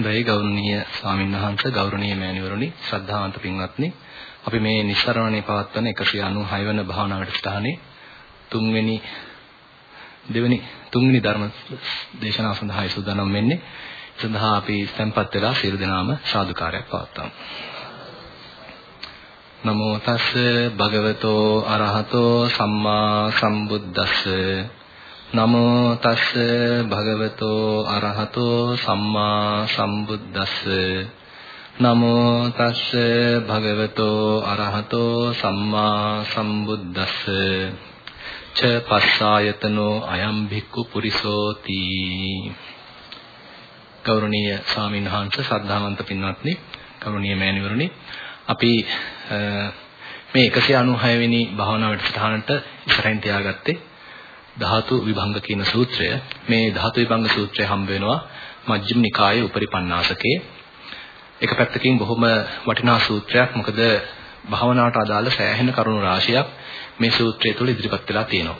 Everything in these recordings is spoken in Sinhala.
දෛ ගෞරවනීය ස්වාමින්වහන්සේ ගෞරවනීය මෑණිවරුනි ශ්‍රද්ධාවන්ත පින්වත්නි. අපි මේ නිස්සරණේ පවත්වන 196 වන භාවනා වැඩසටහනේ තුන්වෙනි දෙවෙනි තුන්වෙනි ධර්ම දේශනාව සඳහායි සූදානම් වෙන්නේ. සඳහා අපි tempත් වෙලා සියලු දෙනාම සාදුකාරයක් පවත්වමු. නමෝ තස්ස භගවතෝ අරහතෝ සම්මා සම්බුද්දස්ස. නමෝ තස්ස භගවතෝ අරහතෝ සම්මා සම්බුද්දස්ස. නමෝ තස්ස භගවතෝ අරහතෝ සම්මා සම්බුද්දස්ස. ච පස්සායතනෝ අයම් භික්ඛු පුරිසෝති. ගෞරවනීය ස්වාමීන් වහන්සේ ශ්‍රද්ධාවන්ත පින්වත්නි ගෞරවනීය මෑණිවරුනි අපි මේ 196 වෙනි භාවනා වැඩසටහනට ඉස්සරහින් තියාගත්තේ ධාතු විභංග කියන සූත්‍රය. මේ ධාතු විභංග සූත්‍රය හම්බ වෙනවා මජ්ක්‍ධිම නිකායේ උපරිපන්නාසකේ. එක පැත්තකින් බොහොම වටිනා සූත්‍රයක්. මොකද භාවනාවට අදාළ සෑහෙන කරුණු රාශියක් මේ සූත්‍රය තුළ ඉදිරිපත් වෙලා තියෙනවා.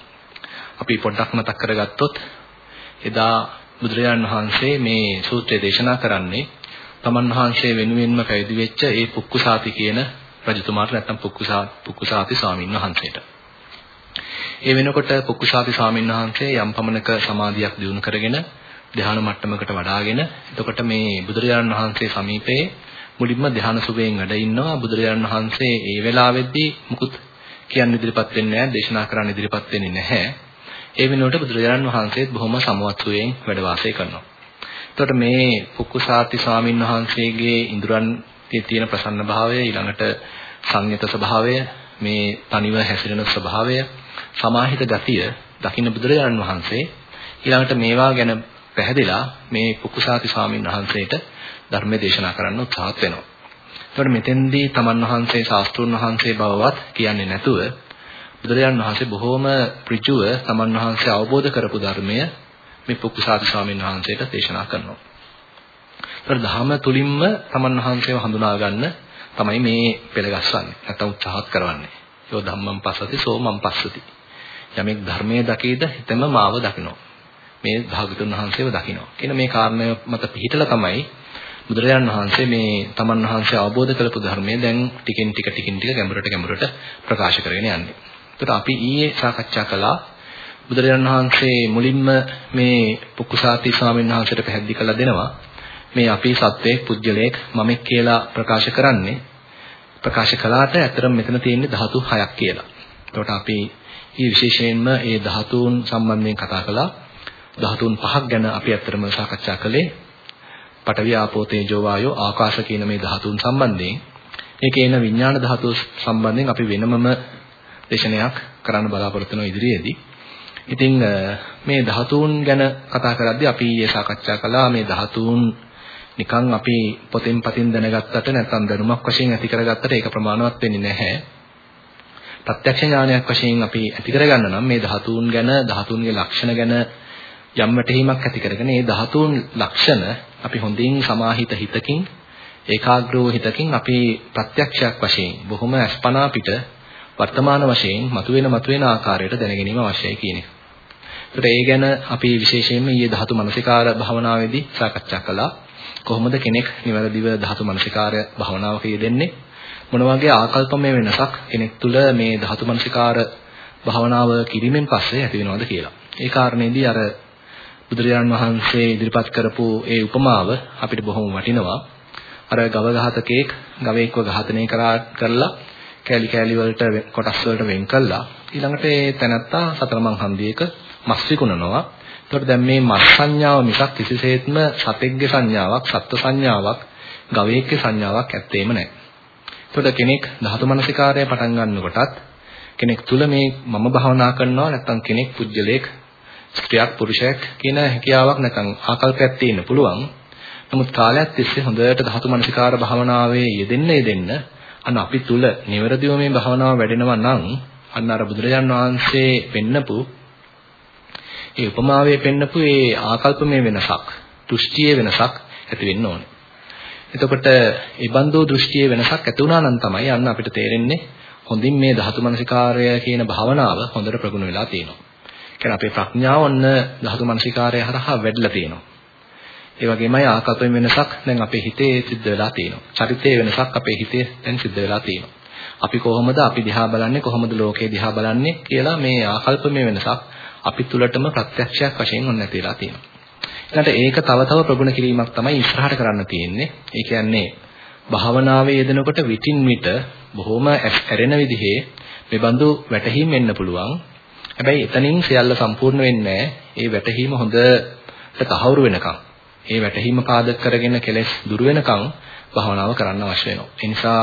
අපි පොඩ්ඩක් මතක් කරගත්තොත් එදා බුදුරජාණන් වහන්සේ මේ සූත්‍රය දේශනා කරන්නේ තමන් වහන්සේ වෙනුවෙන්ම පැවිදි වෙච්ච ඒ පුක්කුසාති කියන රජතුමාට නැත්නම් පුක්කුසාති ස්වාමින් වහන්සේට. ඒ වෙනකොට පුක්කුසාති ස්වාමීන් වහන්සේ යම් පමණක සමාධියක් දිනු කරගෙන ධ්‍යාන මට්ටමකට වඩාගෙන එතකොට මේ බුදුරජාණන් වහන්සේ සමීපයේ මුලින්ම ධ්‍යාන සුවයෙන් වැඩ ඉන්නවා. බුදුරජාණන් වහන්සේ ඒ වෙලාවෙද්දී මුකුත් කියන්න ඉදිරිපත් වෙන්නේ නැහැ දේශනා කරන්න ඉදිරිපත් වෙන්නේ නැහැ. ඒ වෙනුවට බුදුරජාණන් වහන්සේත් බොහොම සමවත්සුවයෙන් වැඩ වාසය කරනවා. එතකොට මේ පුක්කුසාති ස්වාමීන් වහන්සේගේ ඉඳුරන් තියෙන ප්‍රසන්න භාවය ඊළඟට සංයත ස්වභාවය මේ තනිව හැසිරෙන ස්වභාවය සමාහිත ගතිය දකින්න බුදුරජාණන් වහන්සේ ඊළඟට මේවා ගැන පැහැදිලා මේ පුකුසාති ස්වාමීන් වහන්සේට ධර්ම දේශනා කරන්න උත්සාහත් වෙනවා. ඒතකොට මෙතෙන්දී තමන් වහන්සේ ශාස්ත්‍රුන් වහන්සේ බවවත් කියන්නේ නැතුව බුදුරජාණන් වහන්සේ බොහෝම ඍජුව තමන් වහන්සේ අවබෝධ කරපු ධර්මය මේ පුකුසාති ස්වාමීන් වහන්සේට දේශනා කරනවා. ඒතකොට ධර්ම තුලින්ම තමන් වහන්සේව හඳුනා ගන්න තමයි මේ පෙළගස්සන්නේ. නැත්නම් උත්සාහත් කරවන්නේ. යෝ ධම්මං පස්සති සෝ මං පස්සති. යමෙක් ධර්මයේ දකීද හිතම මාව දකිනවා. මේ භාගතුන් වහන්සේව දකිනවා. කියන මේ කාරණය මත පිළිහිටලා තමයි බුදුරජාණන් වහන්සේ මේ තමන් වහන්සේ අවබෝධ කරපු ධර්මය දැන් ටිකෙන් ටික ටිකෙන් ටික ගැඹුරට ගැඹුරට ප්‍රකාශ කරගෙන යන්නේ. ඒකට අපි ඊයේ සාකච්ඡා කළා බුදුරජාණන් වහන්සේ මුලින්ම මේ පුක්කුසාති ස්වාමීන් වහන්සේට පැහැදිලි කරලා දෙනවා මේ අපි සත්වයේ පුජ්‍යලයක් මමෙක් කියලා ප්‍රකාශ කරන්නේ ප්‍රකාශ කළාට ඇත්තටම මෙතන තියෙන්නේ ධාතු 6ක් කියලා. එතකොට අපි ඊ විශේෂයෙන්ම ඒ ධාතුන් සම්බන්ධයෙන් කතා කළා. ධාතුන් පහක් ගැන අපි ඇත්තටම සාකච්ඡා කළේ. පඨවි ආපෝ තේජෝ වායෝ ආකාශ කියන මේ ධාතුන් සම්බන්ධයෙන්. ඒකේ එන විඥාන ධාතු සම්බන්ධයෙන් අපි වෙනමම දේශනයක් කරන්න බලාපොරොත්තු වෙන ඉදිරියේදී. ඉතින් මේ ධාතුන් ගැන කතා කරද්දී අපි ඊයේ සාකච්ඡා කළා මේ ධාතුන් නිකන් අපි පොතෙන් පතින් දැනගත්තට නැත්නම් දැනුමක් වශයෙන් ඇති කරගත්තට ඒක ප්‍රමාණවත් වෙන්නේ නැහැ. ප්‍රත්‍යක්ෂ ඥානයක් වශයෙන් අපි ඇති කරගන්න නම් මේ ධාතුන් ගැන ධාතුන්ගේ ලක්ෂණ ගැන යම් වැටහීමක් ඇති කරගෙන මේ ධාතුන් ලක්ෂණ අපි හොඳින් සමාහිත හිතකින් ඒකාග්‍රව හිතකින් අපි ප්‍රත්‍යක්ෂයක් වශයෙන් බොහොම අස්පනා පිට වර්තමාන වශයෙන් මතුවෙන මතුවෙන ආකාරයට දැන ගැනීම අවශ්‍යයි කියන එක. ඒකට ඒ ගැන අපි විශේෂයෙන්ම ඊයේ ධාතු මනසිකාර භාවනාවේදී සාකච්ඡා කළා. කොහොමද කෙනෙක් නිවැරදිව ධාතු මනසිකාරය භාවනාවක යෙදෙන්නේ? මොන වගේ ආකල්පමය වෙනසක් කෙනෙක් තුළ මේ ධාතු මනසිකාර භාවනාව කිරීමෙන් පස්සේ ඇති වෙනවද කියලා. ඒ කාරණේදී අර බුදුරජාණන් වහන්සේ ඉදිරිපත් කරපු ඒ උපමාව අපිට බොහොම වටිනවා. අර ගව ඝාතකයෙක් ගවයෙක්ව ඝාතනය කරලා කෑලි කෑලි වලට කොටස් වලට වෙන් කළා. ඊළඟට ඒ තැනත්තා සතරමං හන්දියේක මස් විකුණනවා. එතකොට දැන් මේ මස් සංඥාව මිසක් කිසිසේත්ම සතෙක්ගේ සංඥාවක්, සත්ත්ව සංඥාවක්, ගවයෙක්ගේ සංඥාවක් ඇත්තේම නැහැ. එතකොට කෙනෙක් ධාතු මනසිකාරය පටන් ගන්නකොටත් කෙනෙක් තුල මේ මම භාවනා කරනවා නැත්නම් කෙනෙක් පුජ්‍යලයක් ස්ත්‍රියක් පුරුෂයෙක් කියන හැකියාවක් නැත්නම් ආකල්පයක් තියෙන්න පුළුවන්. නමුත් කාලයක් තිස්සේ හොඳට ධාතු මනසිකාර භාවනාවේ යෙදෙන්න යෙදෙන්න අන්න අපි තුල නිවැරදිව මේ භාවනාව වැඩෙනවා නම් අන්න අර බුදුරජාන් වහන්සේ පෙන්නපු ඒ උපමාවේ පෙන්නපු ඒ ආකල්පමය වෙනසක්, දෘෂ්ටියේ වෙනසක් ඇති වෙන්න ඕනේ. එතකොට ඒ බන්දෝ දෘෂ්ටියේ වෙනසක් ඇති වුණා නම් තමයි අන්න අපිට තේරෙන්නේ හොඳින් මේ ධාතු මනසිකාරය කියන භාවනාව හොඳට ප්‍රගුණ වෙලා තියෙනවා. කියන්නේ අපේ ප්‍රඥාව ඔන්න ධාතු මනසිකාරය හරහා වැඩිලා තියෙනවා. ඒ වගේමයි ආකල්පෙන් වෙනසක් දැන් අපේ හිතේ සිද්ධ වෙලා තියෙනවා. චරිතයේ වෙනසක් අපේ හිතේ දැන් සිද්ධ වෙලා තියෙනවා. අපි කොහොමද අපි දිහා බලන්නේ කොහොමද ලෝකේ දිහා බලන්නේ කියලා මේ ආකල්පමය වෙනසක් අපි තුලටම ප්‍රත්‍යක්ෂයක් වශයෙන් ඔන්න නැතිලා තියෙනවා. ඊළඟට ඒක තව තව ප්‍රගුණ කිරීමක් තමයි ඉස්සරහට කරන්න තියෙන්නේ. ඒ කියන්නේ භාවනාවේ යෙදෙනකොට විටින් විට බොහොම ඇරෙන විදිහේ මෙබඳු වැටහීම් එන්න පුළුවන්. හැබැයි එතනින් සියල්ල සම්පූර්ණ වෙන්නේ ඒ වැටහීම හොඳට තහවුරු වෙනකම්. ඒ වැටහීම පාදක කරගෙන කෙලෙස් දුර වෙනකම් භාවනාව කරන්න අවශ්‍ය වෙනවා. ඒ නිසා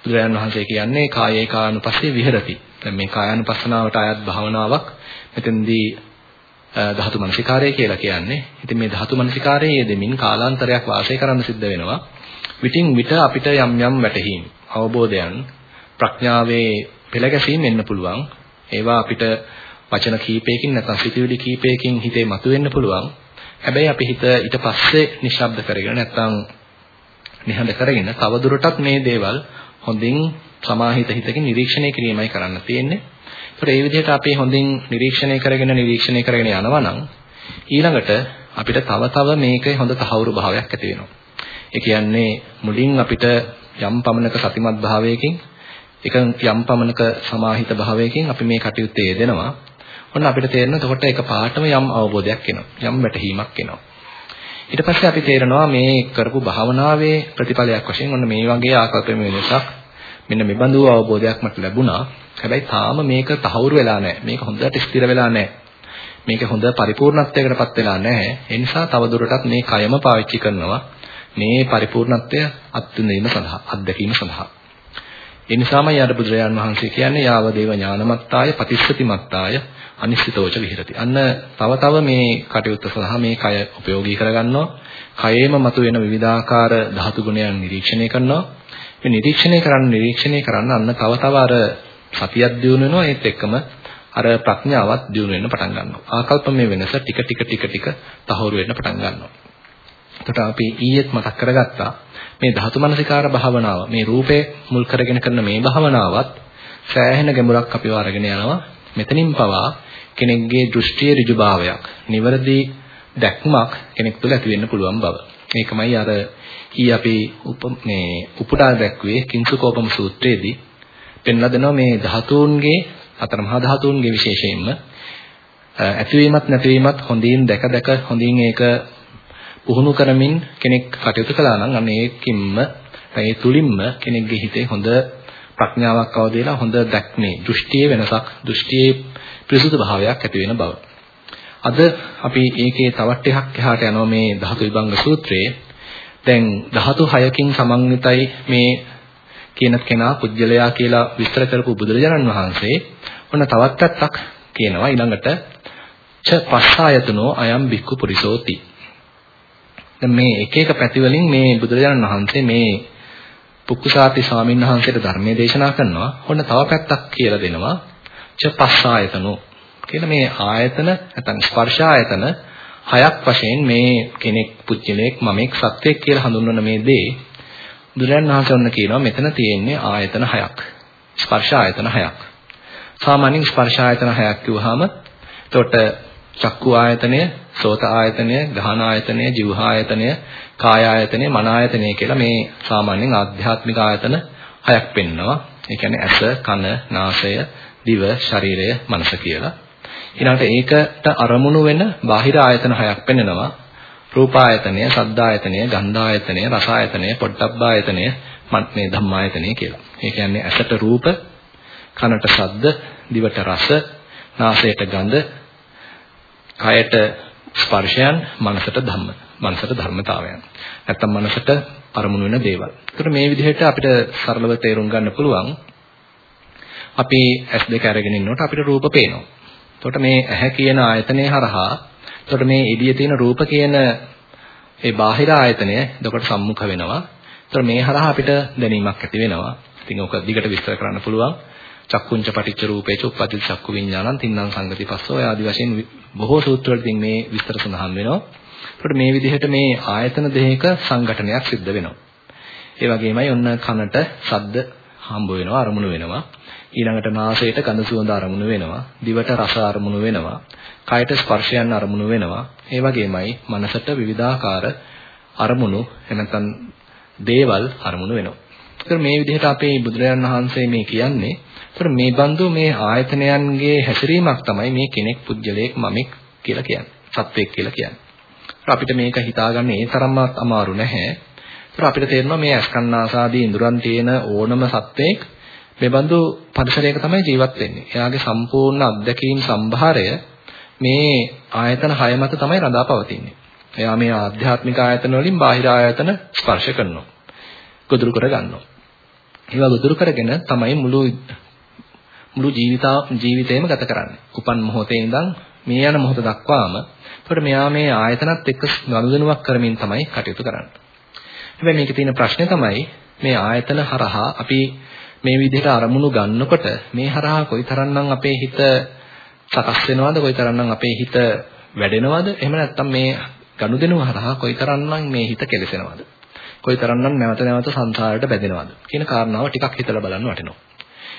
බුදුරජාණන් වහන්සේ කියන්නේ කායේ කානුපස්සේ විහෙරති. දැන් මේ කායानुපස්සනාවට අයත් භාවනාවක් මෙතෙන්දී ධාතු මනසිකාරය කියලා කියන්නේ. ඉතින් මේ ධාතු මනසිකාරයේ යෙදෙමින් කාලාන්තරයක් වාසය කරන්න සිද්ධ වෙනවා. විටින් විට අපිට යම් යම් වැටහීම්, අවබෝධයන්, ප්‍රඥාවේ පෙළගැසීම් එන්න පුළුවන්. ඒවා අපිට වචන කීපයකින් නැත්නම් සිතුවිලි කීපයකින් හිතේ මතුවෙන්න පුළුවන්. හැබැයි අපි හිත ඊට පස්සේ නිශ්ශබ්ද කරගෙන නැත්නම් නිහඬ කරගෙන තවදුරටත් මේ දේවල් හොඳින් සමාහිත හිතකින් නිරීක්ෂණය කිරීමයි කරන්න තියෙන්නේ. ඒතර ඒ විදිහට අපි හොඳින් නිරීක්ෂණය කරගෙන නිරීක්ෂණය කරගෙන යනවා නම් ඊළඟට අපිට තව තව මේකේ හොඳ තහවුරු භාවයක් ඇති වෙනවා. ඒ කියන්නේ මුලින් අපිට යම් පමණක සතිමත් භාවයකින් එක යම් පමණක සමාහිත භාවයකින් අපි මේ කටයුත්තේ යෙදෙනවා. ඔන්න අපිට තේරෙනවා එතකොට ඒක පාටම යම් අවබෝධයක් එනවා. යම් වැටහීමක් එනවා. ඊට පස්සේ අපි තේරෙනවා මේ කරපු භාවනාවේ ප්‍රතිඵලයක් වශයෙන් ඔන්න මේ වගේ ආකල්පමය වෙනසක් මෙන්න මේ බඳු අවබෝධයක් මට ලැබුණා. හැබැයි තාම මේක තහවුරු වෙලා නැහැ. මේක හොඳට ස්ථිර වෙලා නැහැ. මේක හොඳ පරිපූර්ණත්වයකටපත් වෙලා නැහැ. ඒ නිසා තවදුරටත් මේ කයම පාවිච්චි කරනවා. මේ පරිපූර්ණත්වය අත්විඳීම සඳහා, අත්දැකීම සඳහා. ඒ නිසාමයි අර බුදුරජාන් වහන්සේ කියන්නේ යාව දේව ඥානමත්තාය පතිස්සති මත්තාය අනිශ්චිතෝච විහෙරති. අන්න තව තව මේ කටයුත්ත සඳහා මේ කය ප්‍රයෝගී කරගන්නවා. කයෙම මතුවෙන විවිධාකාර ධාතු ගුණයන් නිරීක්ෂණය කරනවා. මේ නිරීක්ෂණය කරන්න නිරීක්ෂණය කරන්න අන්න තව තව අර සතියක් දියුණු වෙනවා ඒත් එක්කම අර ප්‍රඥාවත් දියුණු වෙන්න පටන් ගන්නවා. ආකල්පමය වෙනස ටික ටික ටික ටික තහවුරු වෙන්න පටන් ගන්නවා. එතකොට අපි ඊයේත් මතක් කරගත්තා මේ ධාතු මනසිකාර භාවනාව මේ රූපේ මුල් කරගෙන කරන මේ භාවනාවත් සෑහෙන ගැඹුරක් අපිව අරගෙන යනවා. මෙතනින් පවා කෙනෙක්ගේ දෘෂ්ටියේ ඍජුභාවයක්, නිවැරදි දැක්මක් කෙනෙක් තුළ ඇති වෙන්න පුළුවන් බව. මේකමයි අර ඊ අපි උප මේ උපුටා දැක්වේ කිංසුකෝපම සූත්‍රයේදී පෙන්ලා දෙනවා මේ ධාතුන්ගේ අතර මහා ධාතුන්ගේ විශේෂයෙන්ම ඇතිවීමත් නැතිවීමත් හොඳින් දැක දැක හොඳින් ඒක පුහුණු කරමින් කෙනෙක් කටයුතු කළා නම් අන්න ඒකින්ම ඒ තුලින්ම කෙනෙක්ගේ හිතේ හොඳ ප්‍රඥාවක් අවදි වෙලා හොඳ දැක්මේ දෘෂ්ටියේ වෙනසක් දෘෂ්ටියේ පිරිසුදු භාවයක් ඇති වෙන බව. අද අපි ඒකේ තවත් ටිකක් එහාට යනවා මේ ධාතු විභංග සූත්‍රයේ. දැන් ධාතු 6කින් සමන්විතයි මේ කියන කෙනා පුජ්‍යලයා කියලා විස්තර කරපු බුදුරජාණන් වහන්සේ ඔන්න තවත් පැත්තක් කියනවා ඊළඟට ච පස්සායතනෝ අයම් බික්කු පුරිසෝති. දැන් මේ එක එක පැති වලින් මේ බුදුරජාණන් වහන්සේ මේ පුක්කුසාති ස්වාමීන් වහන්සේට ධර්මයේ දේශනා කරනවා. ඔන්න තව පැත්තක් කියලා දෙනවා. ච පස්සායතනෝ කියලා මේ ආයතන නැත්නම් ස්පර්ශ ආයතන හයක් වශයෙන් මේ කෙනෙක් පුජ්‍යලයක් මමෙක් සත්වයක් කියලා හඳුන්වන මේ දේ බුදුරන් වහන්සේ ඔන්න කියනවා මෙතන තියෙන්නේ ආයතන හයක් ස්පර්ශ ආයතන හයක් සාමාන්‍යයෙන් ස්පර්ශ ආයතන හයක් කිව්වහම එතකොට චක්කු ආයතනය සෝත ආයතනය ගහන ආයතනය જીවහා ආයතනය කාය ආයතනය මන ආයතනය කියලා මේ සාමාන්‍යයෙන් ආධ්‍යාත්මික ආයතන හයක් පෙන්නවා ඒ කියන්නේ ඇස කන නාසය දිව, ශරීරය, මනස කියලා. ඊළඟට ඒකට අරමුණු වෙන බාහිර ආයතන හයක් පෙන්වනවා. රූපායතනය, සද්දායතනය, ගන්ධායතනය, රසායතනය, පොට්ටබ්බායතනය, මේ ධම්මායතනය කියලා. ඒ කියන්නේ ඇසට රූප, කනට ශබ්ද, දිවට රස, නාසයට ගඳ, කයට ස්පර්ශයන්, මනසට ධම්ම. මනසට ධර්මතාවයන්. නැත්තම් මනසට අරමුණු වෙන දේවල්. ඒකට මේ විදිහට අපිට සරලව තේරුම් ගන්න පුළුවන් අපි S2 අරගෙන ඉන්නකොට අපිට රූප පේනවා. එතකොට මේ ඇහැ කියන ආයතනය හරහා එතකොට මේ එළියේ තියෙන රූප කියන ඒ බාහිර ආයතනය එතකොට සම්මුඛ වෙනවා. එතකොට මේ හරහා අපිට දැනීමක් ඇති වෙනවා. ඉතින් ඔක දිගට විස්තර කරන්න පුළුවන්. චක්කුංච පටිච්ච රූපේච උප්පති චක්කු විඥානං තින්නම් සංගති පස්සෝ ආදි වශයෙන් බොහෝ සූත්‍රවලදී මේ විස්තර සඳහන් වෙනවා. එතකොට මේ විදිහට මේ ආයතන දෙකක සංගঠনයක් සිද්ධ වෙනවා. ඒ වගේමයි ඔන්න කනට ශබ්ද හම්බ වෙනවා අරමුණු වෙනවා. ඊළඟට නාසයට ගඳ සුවඳ අරමුණු වෙනවා. දිවට රස අරමුණු වෙනවා. කයට ස්පර්ශයන් අරමුණු වෙනවා. ඒ වගේමයි මනසට විවිධාකාර අරමුණු එනතන් දේවල් අරමුණු වෙනවා. ඒතර මේ විදිහට අපේ බුදුරජාණන් වහන්සේ මේ කියන්නේ ඒතර මේ බඳු මේ ආයතනයන්ගේ හැසිරීමක් තමයි මේ කෙනෙක් පුජ්‍යලයක් මමෙක් කියලා කියන්නේ. සත්වෙක් කියලා කියන්නේ. අපිට මේක හිතාගන්න ඒ තරම්වත් අමාරු නැහැ. ඒතර අපිට තේරෙනවා මේ අස්කන්නාසාදී ඉඳුරන් තියෙන ඕනම සත්වෙක් මේ බඳු පරිසරයක තමයි ජීවත් වෙන්නේ. එයාගේ සම්පූර්ණ අත්දැකීම් සම්භාරය මේ ආයතන 6 මත තමයි රඳා පවතින්නේ. එයා මේ ආධ්‍යාත්මික ආයතන වලින් බාහිර ආයතන ස්පර්ශ කරනවා. ගොදුරු කර ගන්නවා. ඒවා ගොදුරු කරගෙන තමයි මුළු මුළු ජීවිතා ජීවිතේම ගත කරන්නේ. උපන් මොහොතේ ඉඳන් මේ යන මොහොත දක්වාම එතකොට මෙයා මේ ආයතනත් එක්ක ගනුදෙනුවක් කරමින් තමයි කටයුතු කරන්නේ. හැබැයි මේකේ තියෙන ප්‍රශ්නේ තමයි මේ ආයතන හරහා අපි මේ විදිහට අරමුණු ගන්නකොට මේ හරහා කොයිතරම්නම් අපේ හිත සකස් වෙනවද කොයිතරම්නම් අපේ හිත වැඩෙනවද එහෙම නැත්නම් මේ ගනුදෙනුව හරහා කොයිතරම්නම් මේ හිත කෙලසෙනවද කොයිතරම්නම් නැවත නැවත සංසාරයට බැඳෙනවද කියන කාරණාව ටිකක් හිතලා බලන්න වටිනවා.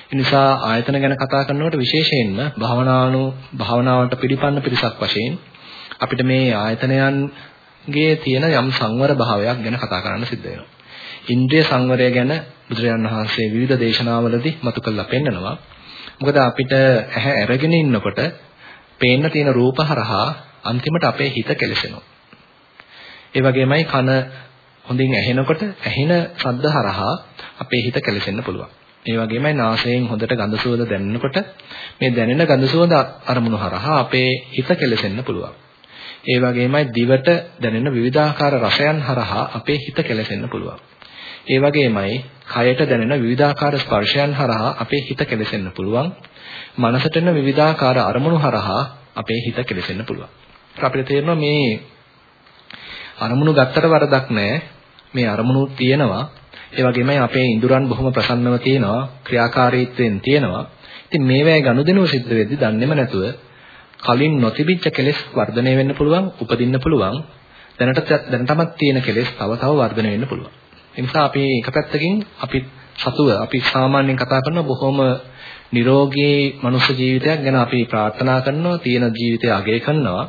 ඒ නිසා ආයතන ගැන කතා කරනකොට විශේෂයෙන්ම භවනානු භාවනාවට පිළිපන්න පිරිසක් වශයෙන් අපිට මේ ආයතනයන්ගේ තියෙන යම් සංවර භාවයක් ගැන කතා කරන්න සිද්ධ වෙනවා. ඉන්ද්‍රිය සංවරය ගැන බුදුරජාණන් වහන්සේ විවිධ දේශනාවලදී මතු කළා පෙන්නනවා. මොකද අපිට ඇහැ අරගෙන ඉන්නකොට පේන්න තියෙන රූප හරහා අන්තිමට අපේ හිත කෙලසෙනවා. ඒ වගේමයි කන හොඳින් ඇහෙනකොට ඇහෙන ශබ්ද හරහා අපේ හිත කෙලසෙන්න පුළුවන්. ඒ වගේමයි නාසයෙන් හොඳට ගඳ සුවඳ දැනෙනකොට මේ දැනෙන ගඳ සුවඳ අරමුණු හරහා අපේ හිත කෙලසෙන්න පුළුවන්. ඒ වගේමයි දිවට දැනෙන විවිධාකාර රසයන් හරහා අපේ හිත කෙලසෙන්න පුළුවන්. ඒ වගේමයි කයට දැනෙන විවිධාකාර ස්පර්ශයන් හරහා අපේ හිත කෙලසෙන්න පුළුවන්. මනසට එන විවිධාකාර අරමුණු හරහා අපේ හිත කෙලසෙන්න පුළුවන්. අපිට තේරෙනවා මේ අරමුණු ගත්තට වරදක් නැහැ. මේ අරමුණු තියෙනවා. ඒ වගේමයි අපේ ඉඳුරන් බොහොම ප්‍රසන්නව තියෙනවා. ක්‍රියාකාරීත්වයෙන් තියෙනවා. ඉතින් මේවැය ගනුදෙනුව සිද්ධ වෙද්දී දන්නේම නැතුව කලින් නොතිබිච්ච කෙලෙස් වර්ධනය වෙන්න පුළුවන්, උපදින්න පුළුවන්. දැනට දැනටමත් තියෙන කෙලෙස් තව තව වර්ධනය වෙන්න පුළුවන්. ඒ නිසා අපි එක පැත්තකින් අපි සතුව අපි සාමාන්‍යයෙන් කතා කරන බොහොම නිරෝගී මනුෂ්‍ය ජීවිතයක් ගැන අපි ප්‍රාර්ථනා කරනවා, තියෙන ජීවිතය අගය කරනවා.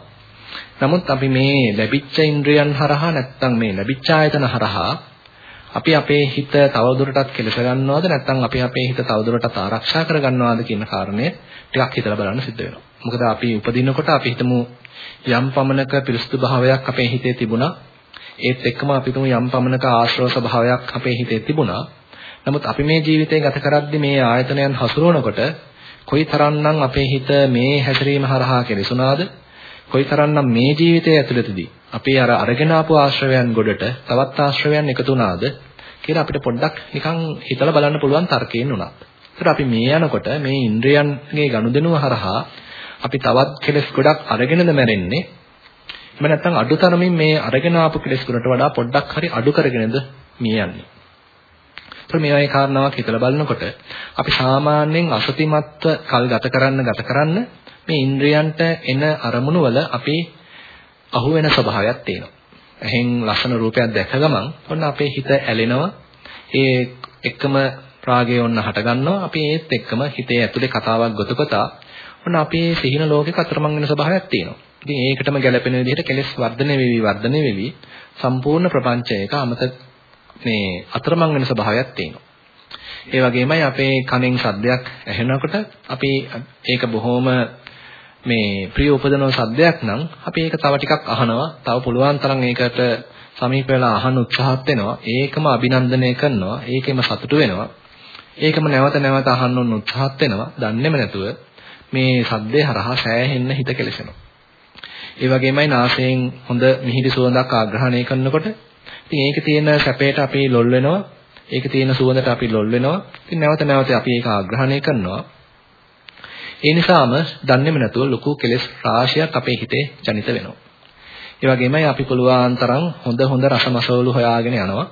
නමුත් අපි මේ ලැබිච්ච ඉන්ද්‍රියන් හරහා නැත්නම් මේ ලැබිච්ච ආයතන හරහා අපි අපේ හිත තවදුරටත් කෙලස ගන්නවද නැත්නම් අපි අපේ හිත තවදුරටත් ආරක්ෂා කර ගන්නවද කියන කාරණය ටිකක් හිතලා බලන්න සිද්ධ වෙනවා. මොකද අපි උපදිනකොට අපි හිතමු යම් පමණක පිරිසුදු භාවයක් අපේ හිතේ තිබුණා. ඒත් එක්කම අපි හිතමු යම් පමණක ආශ්‍රව ස්වභාවයක් අපේ හිතේ තිබුණා. නමුත් අපි මේ ජීවිතය ගත කරද්දී මේ ආයතනයන් හසුරුවනකොට කොයිතරම්නම් අපේ හිත මේ හැසිරීම හරහා කෙලසුණාද? කොයිතරම්නම් මේ ජීවිතය ඇතුළතදී අපේ අර අරගෙන ආපු ආශ්‍රවයන් ගොඩට තවත් ආශ්‍රවයන් එකතු වුණාද කියලා අපිට පොඩ්ඩක් නිකන් හිතලා බලන්න පුළුවන් තර්කයෙන් උනත්. ඒතර අපි මේ යනකොට මේ ඉන්ද්‍රයන්ගේ ගනුදෙනුව හරහා අපි තවත් කෙලස් ගොඩක් අරගෙනද මැරෙන්නේ? එහෙම නැත්නම් අඩුතරමින් මේ අරගෙන ආපු කෙලස් ගොඩට වඩා පොඩ්ඩක් හරි අඩු කරගෙනද මිය යන්නේ? ඒතර මේ වගේ කාරණාවක් හිතලා බලනකොට අපි සාමාන්‍යයෙන් අසතිමත්ව කල් ගත කරන්න ගත කරන්න මේ ඉන්ද්‍රයන්ට එන අරමුණු වල අපි අහු වෙන ස්වභාවයක් තියෙනවා. එහෙන් ලස්සන රූපයක් දැක ගමන් ඔන්න අපේ හිත ඇලෙනවා. ඒ එක්කම රාගය ඔන්න හට ගන්නවා. අපි ඒත් එක්කම හිතේ ඇතුලේ කතාවක් ගොතකතා ඔන්න අපේ සිහින ලෝකෙක අතරමං වෙන ස්වභාවයක් තියෙනවා. ඉතින් ඒකටම ගැළපෙන විදිහට කෙලෙස් වර්ධනය වෙවි වර්ධනය වෙවි සම්පූර්ණ ප්‍රපංචයක අමතක මේ අතරමං වෙන ස්වභාවයක් තියෙනවා. ඒ වගේමයි අපේ කනෙන් ශබ්දයක් ඇහෙනකොට අපි ඒක බොහොම මේ ප්‍රිය උපදන සද්දයක් නම් අපි ඒක තව ටිකක් අහනවා. තව පුළුවන් තරම් ඒකට සමීප වෙලා අහන්න උත්සාහත් වෙනවා. ඒකම අභිනන්දනය කරනවා. ඒකෙම සතුටු වෙනවා. ඒකම නැවත නැවත අහන්න උන් උත්සාහත් වෙනවා. දන්නේම නැතුව මේ සද්දේ හරහා සෑහෙන්න හිත කෙලසෙනවා. ඒ වගේමයි නාසයෙන් හොඳ මිහිරි සුවඳක් ආග්‍රහණය කරනකොට ඉතින් ඒකේ තියෙන සැපයට අපි ලොල් වෙනවා. ඒකේ තියෙන සුවඳට අපි ලොල් වෙනවා. ඉතින් නැවත නැවත අපි ඒක ආග්‍රහණය කරනවා. ඒ නිසාම දන්නේම නැතුව ලොකු කෙලෙස් රාශියක් අපේ හිතේ ජනිත වෙනවා. ඒ වගේමයි අපි පුළුවන් තරම් හොඳ හොඳ රසමසවලු හොයාගෙන යනවා.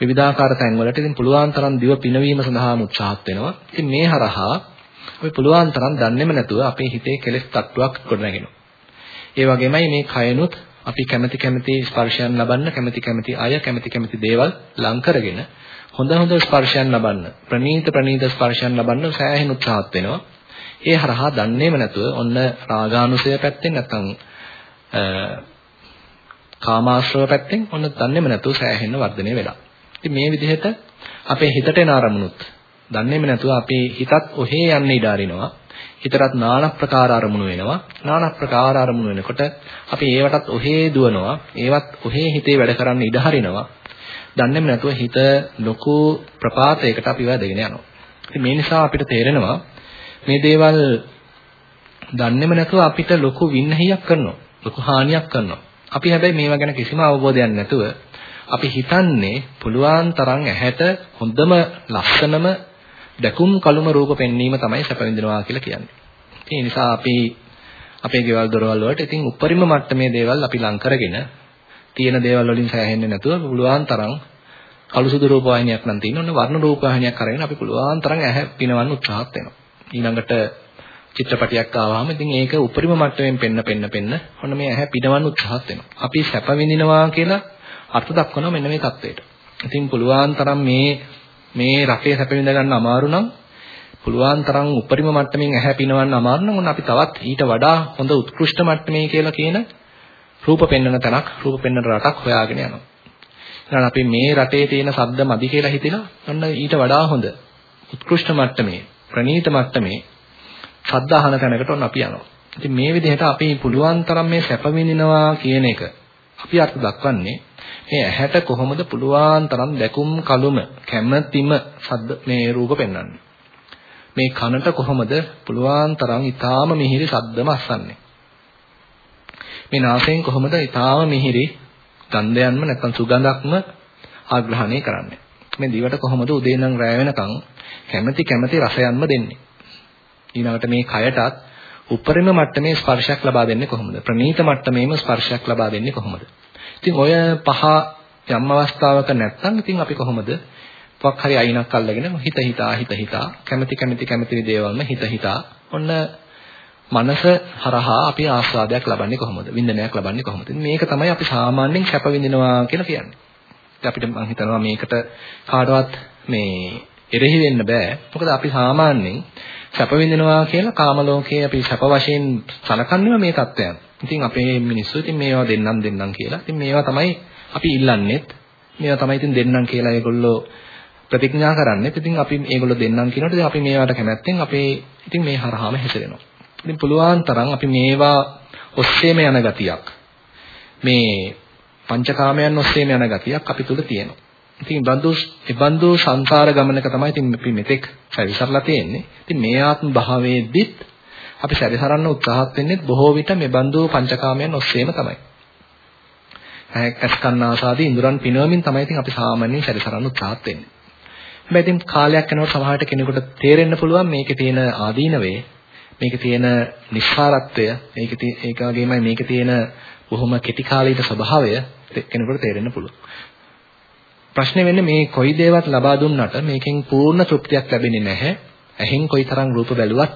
විවිධාකාර තැන්වලට ඉතින් පුළුවන් තරම් දිව පිනවීම සඳහා උත්සාහත් වෙනවා. ඉතින් මේ හරහා අපි පුළුවන් තරම් දන්නේම නැතුව අපේ හිතේ කෙලෙස් තට්ටුවක් ගොඩනගෙනවා. ඒ වගේමයි මේ කයනුත් අපි කැමැති කැමැති ස්පර්ශයන් ලබන්න කැමැති කැමැති අය කැමැති කැමැති දේවල් ලං කරගෙන හොඳ හොඳ ස්පර්ශයන් ලබන්න ප්‍රනීත ප්‍රනීත ස්පර්ශයන් ලබන්න සෑහෙන උත්සාහත් වෙනවා. ඒ හරහා දන්නේම නැතුව ඔන්න රාගානුසය පැත්තෙන් නැත්නම් කාමාශ්‍රව පැත්තෙන් ඔන්න දන්නේම නැතුව සෑහෙන වර්ධනය වෙලා. ඉතින් මේ විදිහට අපේ හිතට එන අරමුණුත් දන්නේම නැතුව අපේ හිතත් ඔහේ යන්න ඉඩ අරිනවා. හිතටත් নানা ප්‍රකාර අරමුණු වෙනවා. নানা ප්‍රකාර අරමුණු වෙනකොට අපි ඒවටත් ඔහේ දුවනවා. ඒවත් ඔහේ හිතේ වැඩ කරන්න ඉඩ හරිනවා. දන්නේම නැතුව හිත ලොකු ප්‍රපාතයකට අපි වැදගෙන යනවා. ඉතින් මේ නිසා අපිට තේරෙනවා මේ දේවල් දන්නේම නැතුව අපිට ලොකු වින්නහියක් කරනවා. ලොකු හානියක් කරනවා. අපි හැබැයි මේවා ගැන කිසිම අවබෝධයක් නැතුව අපි හිතන්නේ පුළුවන් තරම් ඇහැට හොඳම ලස්සනම දැකුම් කළුම රූප පෙන්වීම තමයි සැප විඳිනවා කියලා කියන්නේ. ඒ නිසා අපි අපේ ගෙවල් දොරවල් වලට ඉතින් උපරිම මට්ටමේ දේවල් අපි ලං කරගෙන තියෙන දේවල් වලින් සෑහෙන්නේ නැතුව පුළුවන් තරම් කළුසුදු රූප වාහිනියක් නම් තියෙන ඔන්න වර්ණ රූප වාහිනියක් අරගෙන අපි පුළුවන් තරම් ඇහැ පිනවන්න උත්සාහත් වෙනවා. ඊළඟට චිත්‍රපටයක් ආවම ඉතින් ඒක උපරිම මට්ටමින් පෙන්න පෙන්න පෙන්න ඔන්න මේ ඇහැ පිනවන්න උත්සාහත් වෙනවා. අපි සැප විඳිනවා කියලා අර්ථ දක්වනවා මෙන්න මේ தത്വයට. ඉතින් පුළුවන් තරම් මේ මේ රටේ සැප විඳ ගන්න අමාරු නම් පුළුවන් තරම් උපරිම මට්ටමින් ඇහැ පිනවන්න අමාරු නම් අපි තවත් ඊට වඩා හොඳ උත්කෘෂ්ඨ මට්ටමේ කියලා කියන රූප පෙන්වන තැනක් රූප පෙන්වන රටක් හොයාගෙන යනවා. ඊළඟ අපි මේ රටේ තියෙන ශබ්ද මදි කියලා හිතලා ඔන්න ඊට වඩා හොඳ උත්කෘෂ්ඨ මට්ටමේ ප්‍රණීත මට්ටමේ ශබ්ද අහන තැනකට ඔන්න අපි යනවා. ඉතින් මේ විදිහට අපි පුළුවන් තරම් මේ සැප විඳිනවා කියන එක අපි අර්ථ දක්වන්නේ මේ ඇහැට කොහොමද පුළුවන් තරම් දැකුම් කලුම කැමැතිම සද්ද මේ රූප පෙන්වන්නේ. මේ කනට කොහොමද පුළුවන් තරම් ඊටාම මිහිරි ශබ්දම අස්සන්නේ. මේ නාසයෙන් කොහොමද ඊටාම මිහිරි ගන්ධයන්ම නැත්නම් සුගඳක්ම ආග්‍රහණය කරන්නේ. මේ දිවට කොහොමද උදේ ඉඳන් රැය වෙනකන් කැමැති කැමැති රසයන්ම දෙන්නේ. ඊළඟට මේ කයටත් උපරිම මට්ටමේ ස්පර්ශයක් ලබා දෙන්නේ කොහොමද? ප්‍රනීත මට්ටමේම ස්පර්ශයක් ලබා දෙන්නේ කොහොමද? ඉතින් ඔය පහ යම් අවස්ථාවක නැත්නම් ඉතින් අපි කොහොමද මොකක් හරි අයිනක් අල්ලගෙන හිත හිතා හිත හිතා කැමැති කැමැති කැමැති දේවල්ම හිත හිතා ඔන්න මනස හරහා අපි ආස්වාදයක් ලබන්නේ කොහොමද? වින්දනයක් ලබන්නේ කොහොමද? මේක තමයි අපි සාමාන්‍යයෙන් කැප විඳිනවා කියලා කියන්නේ. අපිට මම හිතනවා මේකට කාටවත් මේ එරෙහි වෙන්න බෑ. මොකද අපි සාමාන්‍යයෙන් සැප විඳිනවා කියලා කාම ලෝකයේ අපි සැප වශයෙන් සලකන්නේ මේ தත්වයන්. ඉතින් අපේ මිනිස්සු ඉතින් මේවා දෙන්නම් දෙන්නම් කියලා. ඉතින් මේවා තමයි අපි ඉල්ලන්නේත්. මේවා තමයි ඉතින් දෙන්නම් කියලා ඒගොල්ලෝ ප්‍රතිඥා කරන්නේ. ඉතින් අපි ඒගොල්ලෝ දෙන්නම් කියනකොට ඉතින් අපි මේවට කැමැත්තෙන් අපේ ඉතින් මේ හරහාම හැසිරෙනවා. ඉතින් පුළුවන් තරම් අපි මේවා ඔස්සේම යන ගතියක්. මේ පංචකාමයන් ඔස්සේම යන ගතියක් අපි තුල තියෙනවා. ඉතින් බන්දු බන්දු සංසාර ගමනක තමයි ඉතින් අපි මෙතෙක් සැරිසරලා තියෙන්නේ. ඉතින් මේ ආත්ම භාවයේදීත් අපි සැරිසරන්න උත්සාහත් වෙන්නේ බොහෝ විට මේ බන්දු පංචකාමයන් ඔස්සේම තමයි. ඇස් කන්න ආසාදී ඉඳුරන් පිනවමින් තමයි ඉතින් අපි සාමාන්‍යයෙන් සැරිසරන්න උත්සාහත් වෙන්නේ. හැබැයි ඉතින් කාලයක් යනකොට සමහරට කෙනෙකුට තේරෙන්න පුළුවන් මේකේ තියෙන ආදීනවේ මේකේ තියෙන නිස්සාරත්වය මේකේ ඒක වගේමයි මේකේ තියෙන බොහොම කෙටි කාලීන ස්වභාවය කෙනෙකුට තේරෙන්න පුළුවන්. ප්‍රශ්නේ වෙන්නේ මේ කොයි දේවත් ලබා දුන්නට මේකෙන් පූර්ණ තෘප්තියක් ලැබෙන්නේ නැහැ. ඇහෙන් කොයිතරම් රූප බැලුවත්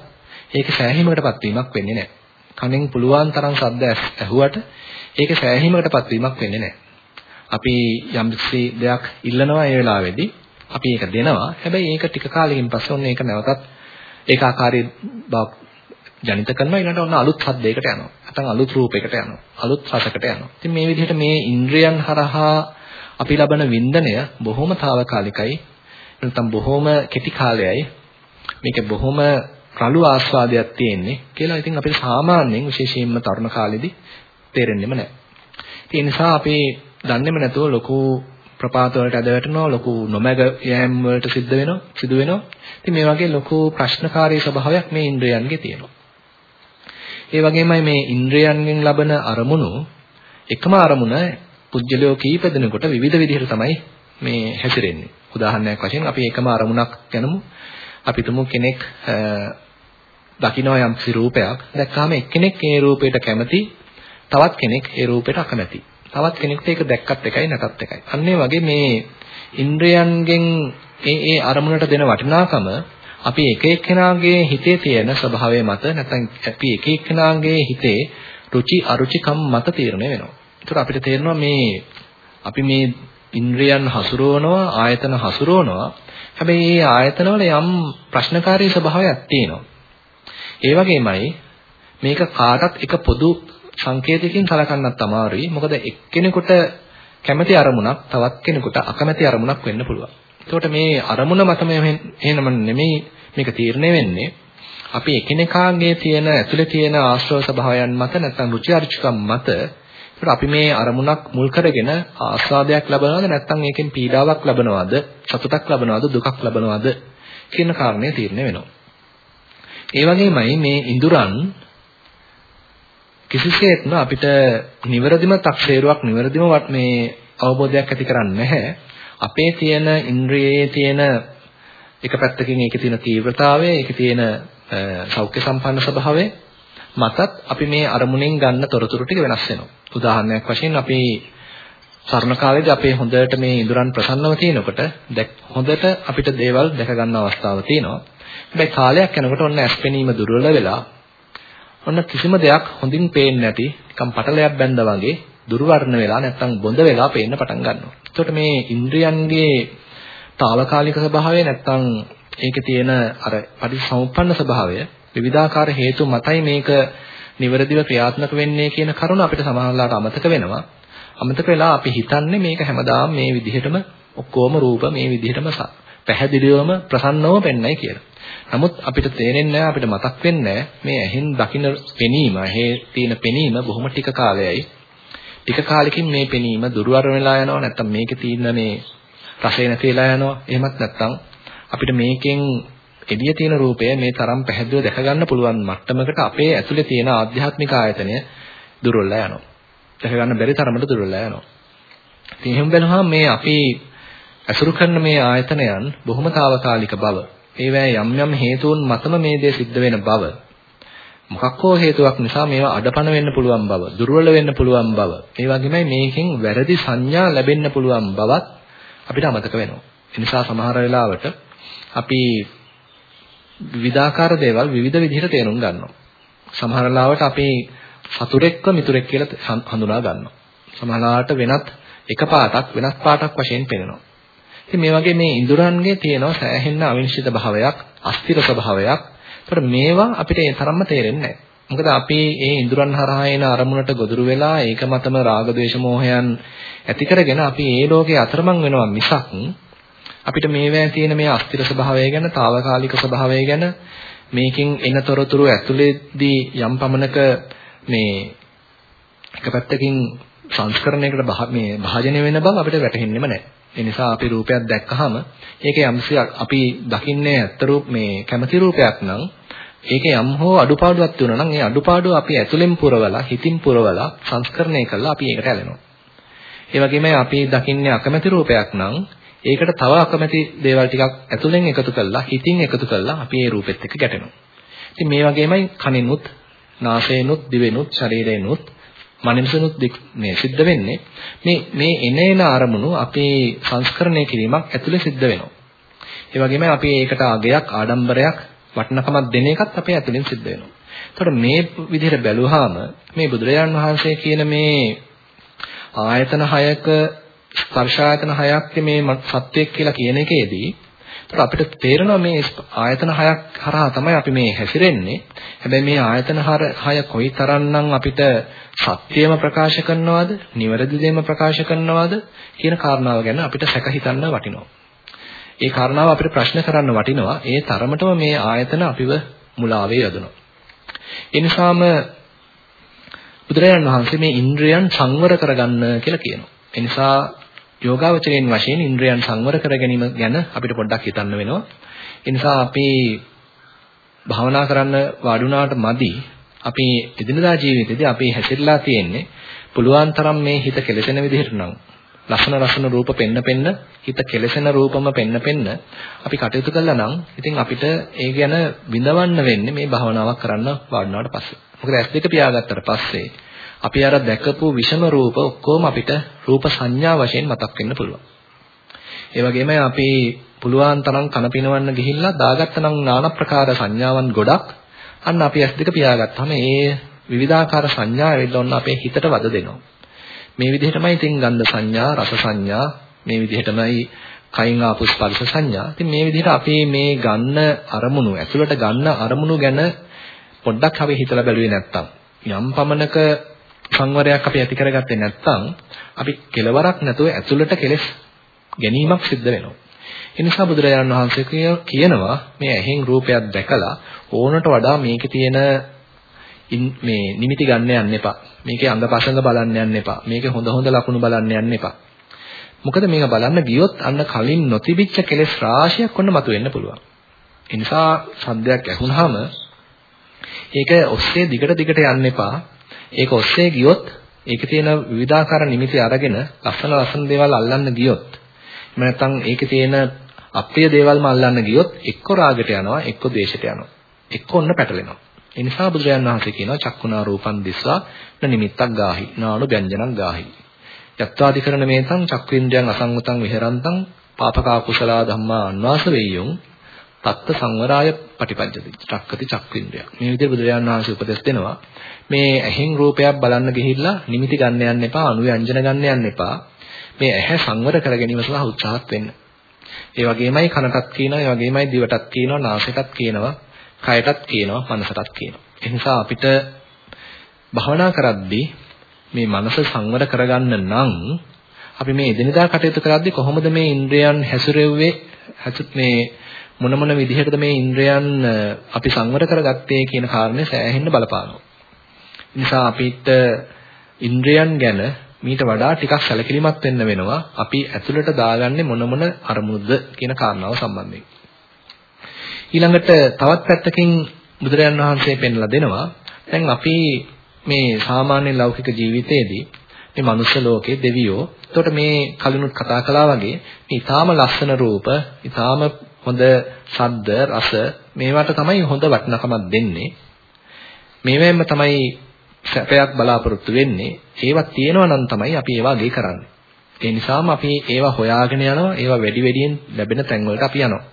ඒක සෑහීමකටපත් වීමක් වෙන්නේ නැහැ. කනෙන් පුළුවන් තරම් ශබ්ද ඇහුවට ඒක සෑහීමකටපත් වීමක් වෙන්නේ නැහැ. අපි යම් දෙයක් ඉල්ලනවා ඒ වෙලාවේදී අපි ඒක දෙනවා. හැබැයි ඒක ටික කාලෙකින් පස්සේ ඔන්න ඒක නැවතත් ඒකාකාරී බවක් ජනිත කරනවා ඊළඟට ඔන්න අලුත් ශබ්දයකට යනවා. නැත්නම් අලුත් රූපයකට යනවා. අලුත් රසකට යනවා. ඉතින් මේ විදිහට මේ ඉන්ද්‍රයන් හරහා අපි ලබන වින්දනය බොහොම తాවකාලිකයි. නැත්නම් බොහොම කෙටි කාලයයි. මේක බොහොම රළු ආස්වාදයක් තියෙන්නේ කියලා ඉතින් අපිට සාමාන්‍යයෙන් විශේෂයෙන්ම තරුණ කාලෙදී තේරෙන්නෙම නැහැ. ඒ නිසා අපි දන්නේම නැතුව ලොකු ප්‍රපාත වලට ඇද වැටෙනවා ලොකු නොමැග යෑම් වලට සිද්ධ වෙනවා සිදු වෙනවා. ඉතින් මේ වගේ ලොකු ප්‍රශ්නකාරී ස්වභාවයක් මේ ඉන්ද්‍රයන්ගේ තියෙනවා. ඒ වගේමයි මේ ඉන්ද්‍රයන්ගෙන් ලබන අරමුණු එකම අරමුණ පුජ්‍යලෝ කීප දෙනෙකුට විවිධ විදිහට තමයි මේ හැසිරෙන්නේ. උදාහරණයක් වශයෙන් අපි එකම අරමුණක් ගනිමු. අපි තුමු කෙනෙක් දකින්න යම් රූපයක් දැක්කාම එක්කෙනෙක් ඒ රූපයට කැමති තවත් කෙනෙක් ඒ රූපයට අකමැති. තවත් කෙනෙකුට ඒක දැක්කත් එකයි නැතත් එකයි. අන්න වගේ මේ ඉන්ද්‍රයන්ගෙන් ඒ ඒ අරමුණට දෙන වටිනාකම අපි එක එක්කෙනාගේ හිතේ තියෙන ස්වභාවය මත නැත්නම් අපි එක එක්කෙනාගේ හිතේ රුචි අරුචිකම් මත තීරණය වෙනවා. ඒතර අපිට තේරෙනවා මේ අපි මේ ඉන්ද්‍රියන් හසුරවනවා ආයතන හසුරවනවා. හැබැයි මේ ආයතනවල යම් ප්‍රශ්නකාරී ස්වභාවයක් තියෙනවා. ඒ වගේමයි මේක කාටත් එක පොදු සංකේතයකින් සලකන්නත් අමාරුයි. මොකද එක්කෙනෙකුට කැමැති අරමුණක් තවත් කෙනෙකුට අකමැති අරමුණක් වෙන්න පුළුවන්. එතකොට මේ අරමුණ මතම එහෙනම නෙමෙයි මේක තීරණය වෙන්නේ. අපි එකිනෙකාගේ තියෙන ඇතුලේ තියෙන ආශ්‍රව ස්වභාවයන් මත නැත්නම් රුචි අරුචිකම් මත ඒකට අපි මේ අරමුණක් මුල් කරගෙන ආස්වාදයක් ලබනවද නැත්නම් ඒකෙන් පීඩාවක් ලබනවද සතුටක් ලබනවද දුකක් ලබනවද කියන කාරණය තීරණය වෙනවා. ඒ වගේමයි මේ ඉඳුරන් කිසිසේත්ම අපිට නිවැරදිම තක්සේරුවක් නිවැරදිම මේ අවබෝධයක් ඇති කරන්නේ නැහැ. අපේ තියෙන ඉන්ද්‍රියේ තියෙන එක පැත්තකින් ඒකේ තියෙන තීව්‍රතාවය, ඒකේ තියෙන සෞඛ්‍ය සම්පන්න ස්වභාවය මතත් අපි මේ අරමුණෙන් ගන්න තොරතුරු ටික වෙනස් වෙනවා. උදාහරණයක් වශයෙන් අපි සරණ කාලේදී අපේ හොඳට මේ ඉඳුරන් ප්‍රසන්නව තියෙනකොට හොඳට අපිට දේවල් දැක ගන්න අවස්ථාව තියෙනවා. හැබැයි කාලයක් යනකොට ඔන්න ඇස්පෙනීම දුර්වල වෙලා ඔන්න කිසිම දෙයක් හොඳින් පේන්නේ නැති නිකම් පටලයක් බැඳා වගේ දුර්වර්ණ වෙලා නැත්තම් බොඳ වෙලා පේන්න පටන් ගන්නවා. එතකොට මේ ඉන්ද්‍රියන්ගේ తాවකාලික ස්වභාවය නැත්තම් ඒකේ තියෙන අර පරිසම්පන්න ස්වභාවය විවිධාකාර හේතු මතයි මේක නිවැරදිව ක්‍රියාත්මක වෙන්නේ කියන කරුණ අපිට සමහරවිට අමතක වෙනවා. අමතක වෙලා අපි හිතන්නේ මේක හැමදාම මේ විදිහටම ඔක්කොම රූප මේ විදිහටම පැහැදිලිවම ප්‍රසන්නවම පෙන්නයි කියලා. නමුත් අපිට තේරෙන්නේ අපිට මතක් වෙන්නේ මේ ඇහෙන් දකින්න පෙනීම, ඇහි තියෙන පෙනීම බොහොම ටික කාලයයි. ටික කාලෙකින් මේ පෙනීම දුර්වර වෙලා යනවා නැත්නම් මේකේ තියෙන මේ රසය නැති වෙලා යනවා. එහෙමත් නැත්නම් අපිට මේකෙන් එළිය තියෙන රූපය මේ තරම් පැහැදිලිව දැක ගන්න පුළුවන් මට්ටමකට අපේ ඇතුලේ තියෙන ආධ්‍යාත්මික ආයතනය දුර්වලලා යනවා. දැක ගන්න බැරි තරමට දුර්වලලා යනවා. ඉතින් එහෙම වෙනවහම මේ අපි අසුරු කරන මේ ආයතනයන් බොහොම తాවකාලික බව. ඒවැය යම් යම් හේතුන් මතම මේ දේ සිද්ධ වෙන බව. මොකක් හෝ හේතුවක් නිසා මේවා අඩපණ වෙන්න පුළුවන් බව, දුර්වල වෙන්න පුළුවන් බව. ඒ වගේමයි මේකෙන් වැරදි සංඥා ලැබෙන්න පුළුවන් බවත් අපිට අමතක වෙනවා. ඒ නිසා සමහර වෙලාවට අපි විවිධාකාර දේවල් විවිධ විදිහට තේරුම් ගන්නවා. සමහර ලාවට අපි සතුරෙක්ව මිතුරෙක් කියලා හඳුනා ගන්නවා. සමහර ලාවට වෙනත් එක පාටක් වෙනස් පාටක් වශයෙන් පෙනෙනවා. ඉතින් මේ වගේ මේ ඉඳුරන්ගේ තියෙනවා සෑහෙන අවිනිශ්චිත භාවයක්, අස්තිර ස්වභාවයක්. ඒතර මේවා අපිට ඒ තරම්ම තේරෙන්නේ නැහැ. මොකද අපි මේ ඉඳුරන් හරහා එන අරමුණට ගොදුරු වෙලා ඒක මතම රාග ద్వේෂ මෝහයන් ඇති කරගෙන අපි මේ ලෝකේ අතරමං වෙනවා මිසක් අපිට මේවැය තියෙන මේ අස්තිර ස්වභාවය ගැන, తాවකාලික ස්වභාවය ගැන මේකෙන් එන තොරතුරු ඇතුළේදී යම් පමණක මේ එක පැත්තකින් සංස්කරණයකට මේ භාජනය වෙන බව අපිට වැටහෙන්නෙම නැහැ. ඒ නිසා අපි රූපයක් දැක්කහම ඒකේ යම්සියක් අපි දකින්නේ ඇත්ත රූප මේ කැමති රූපයක් නම් ඒකේ යම් හෝ අඩුපාඩුවක් තියෙනවා නම් ඒ අඩුපාඩුව අපි ඇතුලෙන් පුරවලා හිතින් පුරවලා සංස්කරණය කළා අපි ඒකට ඇලෙනවා. ඒ වගේම අපි දකින්නේ අකමැති රූපයක් නම් ඒකට තව අකමැති දේවල් ටිකක් ඇතුලෙන් එකතු කළා හිතින් එකතු කළා අපි ඒ රූපෙත් එක්ක ගැටෙනවා. ඉතින් මේ වගේමයි කනිනුත්, නාසයෙන්ුත්, දිවෙනුත්, ශරීරයෙන්ුත් මනසනුත් මේ සිද්ධ වෙන්නේ මේ මේ එන එන අරමුණු අපේ සංස්කරණය කිරීමක් ඇතුලේ සිද්ධ වෙනවා. ඒ වගේම අපි ඒකට ආගයක්, ආඩම්බරයක්, වටිනකමක් දෙන එකත් අපේ ඇතුලෙන් සිද්ධ වෙනවා. එතකොට මේ විදිහට බැලුවාම මේ බුදුරජාන් වහන්සේ කියන මේ ආයතන 6ක ස්පර්ශ ආයතන 6ක් මේ සත්‍යයක් කියලා කියන එකේදී ඒතර අපිට තේරෙනවා මේ ආයතන 6ක් හරහා තමයි අපි මේ හැසිරෙන්නේ. හැබැයි මේ ආයතන 6 කොයිතරම්නම් අපිට සත්‍යයම ප්‍රකාශ කරනවද, නිවැරදි දෙයම ප්‍රකාශ කරනවද කියන කාරණාව ගැන අපිට සැක හිතන්න වටිනවා. ඒ කාරණාව අපිට ප්‍රශ්න කරන්න වටිනවා. ඒ තරමටම මේ ආයතන අපිව මුලාවේ යොදනවා. ඒ නිසාම බුදුරජාණන් වහන්සේ මේ ඉන්ද්‍රයන් සංවර කරගන්න කියලා කියනවා. ඒ නිසා යෝගාවචරයෙන් වශයෙන් ඉන්ද්‍රයන් සංවර කර ගැනීම ගැන අපිට පොඩ්ඩක් හිතන්න වෙනවා. ඒ නිසා අපි භාවනා කරන්න වාඩුණාට මදි අපි එදිනදා ජීවිතේදී අපි හැසිරලා තියෙන්නේ පුළුවන් තරම් මේ හිත කෙලසෙන විදිහට නම් ලස්සන ලස්සන රූප පෙන්න පෙන්න හිත කෙලසෙන රූපම පෙන්න පෙන්න අපි කටයුතු කළා නම් ඉතින් අපිට ඒ ගැන විඳවන්න වෙන්නේ මේ භාවනාවක් කරන්න වාඩිනාට පස්සේ. මොකද ඇස් දෙක පියාගත්තට පස්සේ අපි අර දැකපු විෂම රූප ඔක්කොම අපිට රූප සංඥා වශයෙන් මතක් වෙන්න පුළුවන්. ඒ වගේම අපි පුළුවන් තරම් කන පිනවන්න ගිහිල්ලා දාගත්තනම් নানা ප්‍රකාර සංඥාවන් ගොඩක් අන්න අපි ඇස් දෙක පියාගත්තාම ඒ විවිධාකාර සංඥා ඇවිල්ලා ඔන්න අපේ හිතට වද දෙනවා. මේ විදිහටමයි ඉතින් ගන්ධ සංඥා, රස සංඥා මේ විදිහටමයි කයින් ආපු ස්පර්ශ සංඥා. ඉතින් මේ විදිහට අපි මේ ගන්න අරමුණු ඇතුළට ගන්න අරමුණු ගැන පොඩ්ඩක් අපි හිතලා බැලුවේ නැත්තම් යම් පමණක සංවරයක් අපි ඇති කරගත්තේ නැත්නම් අපි කෙලවරක් නැතුව ඇතුළට කෙලස් ගැනීමක් සිද්ධ වෙනවා. ඒ නිසා බුදුරජාණන් වහන්සේ කියනවා මේ ඇහෙන් රූපයක් දැකලා ඕනට වඩා මේකේ තියෙන මේ නිමිති ගන්න යන්න එපා. මේකේ අංගපසංග බලන්න යන්න එපා. මේකේ හොඳ හොඳ ලකුණු බලන්න යන්න එපා. මොකද මේක බලන්න ගියොත් අන්න කලින් නොතිබිච්ච කෙලෙස් රාශියක් ඔන්න මතුවෙන්න පුළුවන්. ඒ නිසා සද්දයක් ඇහුනහම ඒක ඔස්සේ දිගට දිගට යන්න එපා. ඒක ඔස්සේ ගියොත් ඒකේ තියෙන විවිධාකාර නිමිති අරගෙන ලස්සන ලස්සන දේවල් අල්ලන්න ගියොත් එහෙම නැත්නම් ඒකේ තියෙන අප්‍රිය දේවල්ම අල්ලන්න ගියොත් එක්ක රාගයට යනවා එක්ක ද්වේෂයට යනවා එක්ක ඔන්න පැටලෙනවා. ඒ නිසා බුදුරජාණන් වහන්සේ කියනවා චක්කුණා රූපං දිස්වා නිමිත්තක් ගාහි නානු ව්‍යංජනං ගාහි. යත්වාදිකරණ මේතං චක්කේන්ද්‍රයන් අසංගතං විහෙරන්තං පාපකා කුසලා ධම්මා අන්වාස වෙය්‍යුම් තත්ත සංවරාය පටිපංචති චක්කති චක්කේන්ද්‍රය මේ විදිහට බුදුරජාණන් වහන්සේ උපදෙස් දෙනවා. මේ ඇහෙන් රූපයක් බලන්න ගිහිල්ලා නිමිති ගන්න යන්න එපා අනුව්‍යංජන ගන්න යන්න එපා මේ ඇහැ සංවර කර ගැනීම සඳහා උත්සාහත් වෙන්න ඒ වගේමයි කනටත් කියනවා ඒ වගේමයි දිවටත් කියනවා නාසයටත් කියනවා කයටත් කියනවා මනසටත් කියනවා. ඒ නිසා අපිට භවනා කරද්දී මේ මනස සංවර කරගන්න නම් අපි මේ එදිනදා කටයුතු කරද්දී කොහොමද මේ ඉන්ද්‍රයන් හැසිරෙව්වේ මේ මොන මොන විදිහටද මේ ඉන්ද්‍රයන් අපි සංවර කරගත්තේ කියන කාරණේ සෑහෙන්න බලපානවා. නිසා අපිට ඉන්ද්‍රයන් ගැන මීට වඩා ටිකක් සැලකිලිමත් වෙන්න වෙනවා. අපි ඇතුළට දාගන්නේ මොන මොන අරමුණුද කියන කාරණාව සම්බන්ධයෙන්. ඊළඟට තවත් පැත්තකින් බුදුරජාන් වහන්සේ පෙන්ලා දෙනවා දැන් අපි මේ සාමාන්‍ය ලෞකික ජීවිතයේදී මේ මනුෂ්‍ය ලෝකේ දෙවියෝ එතකොට මේ කලිනුත් කතා කළා වගේ මේ ඊටාම ලස්සන රූප ඊටාම හොඳ ශබ්ද රස මේවට තමයි හොඳ වටිනකමක් දෙන්නේ මේවෙන්ම තමයි සැපයක් බලාපොරොත්තු වෙන්නේ ඒවා තියෙනවා නම් තමයි අපි ඒවා ගේ කරන්නේ ඒ නිසාම අපි ඒවා හොයාගෙන යනවා ඒවා වැඩි වැඩියෙන් ලැබෙන තැන් වලට අපි යනවා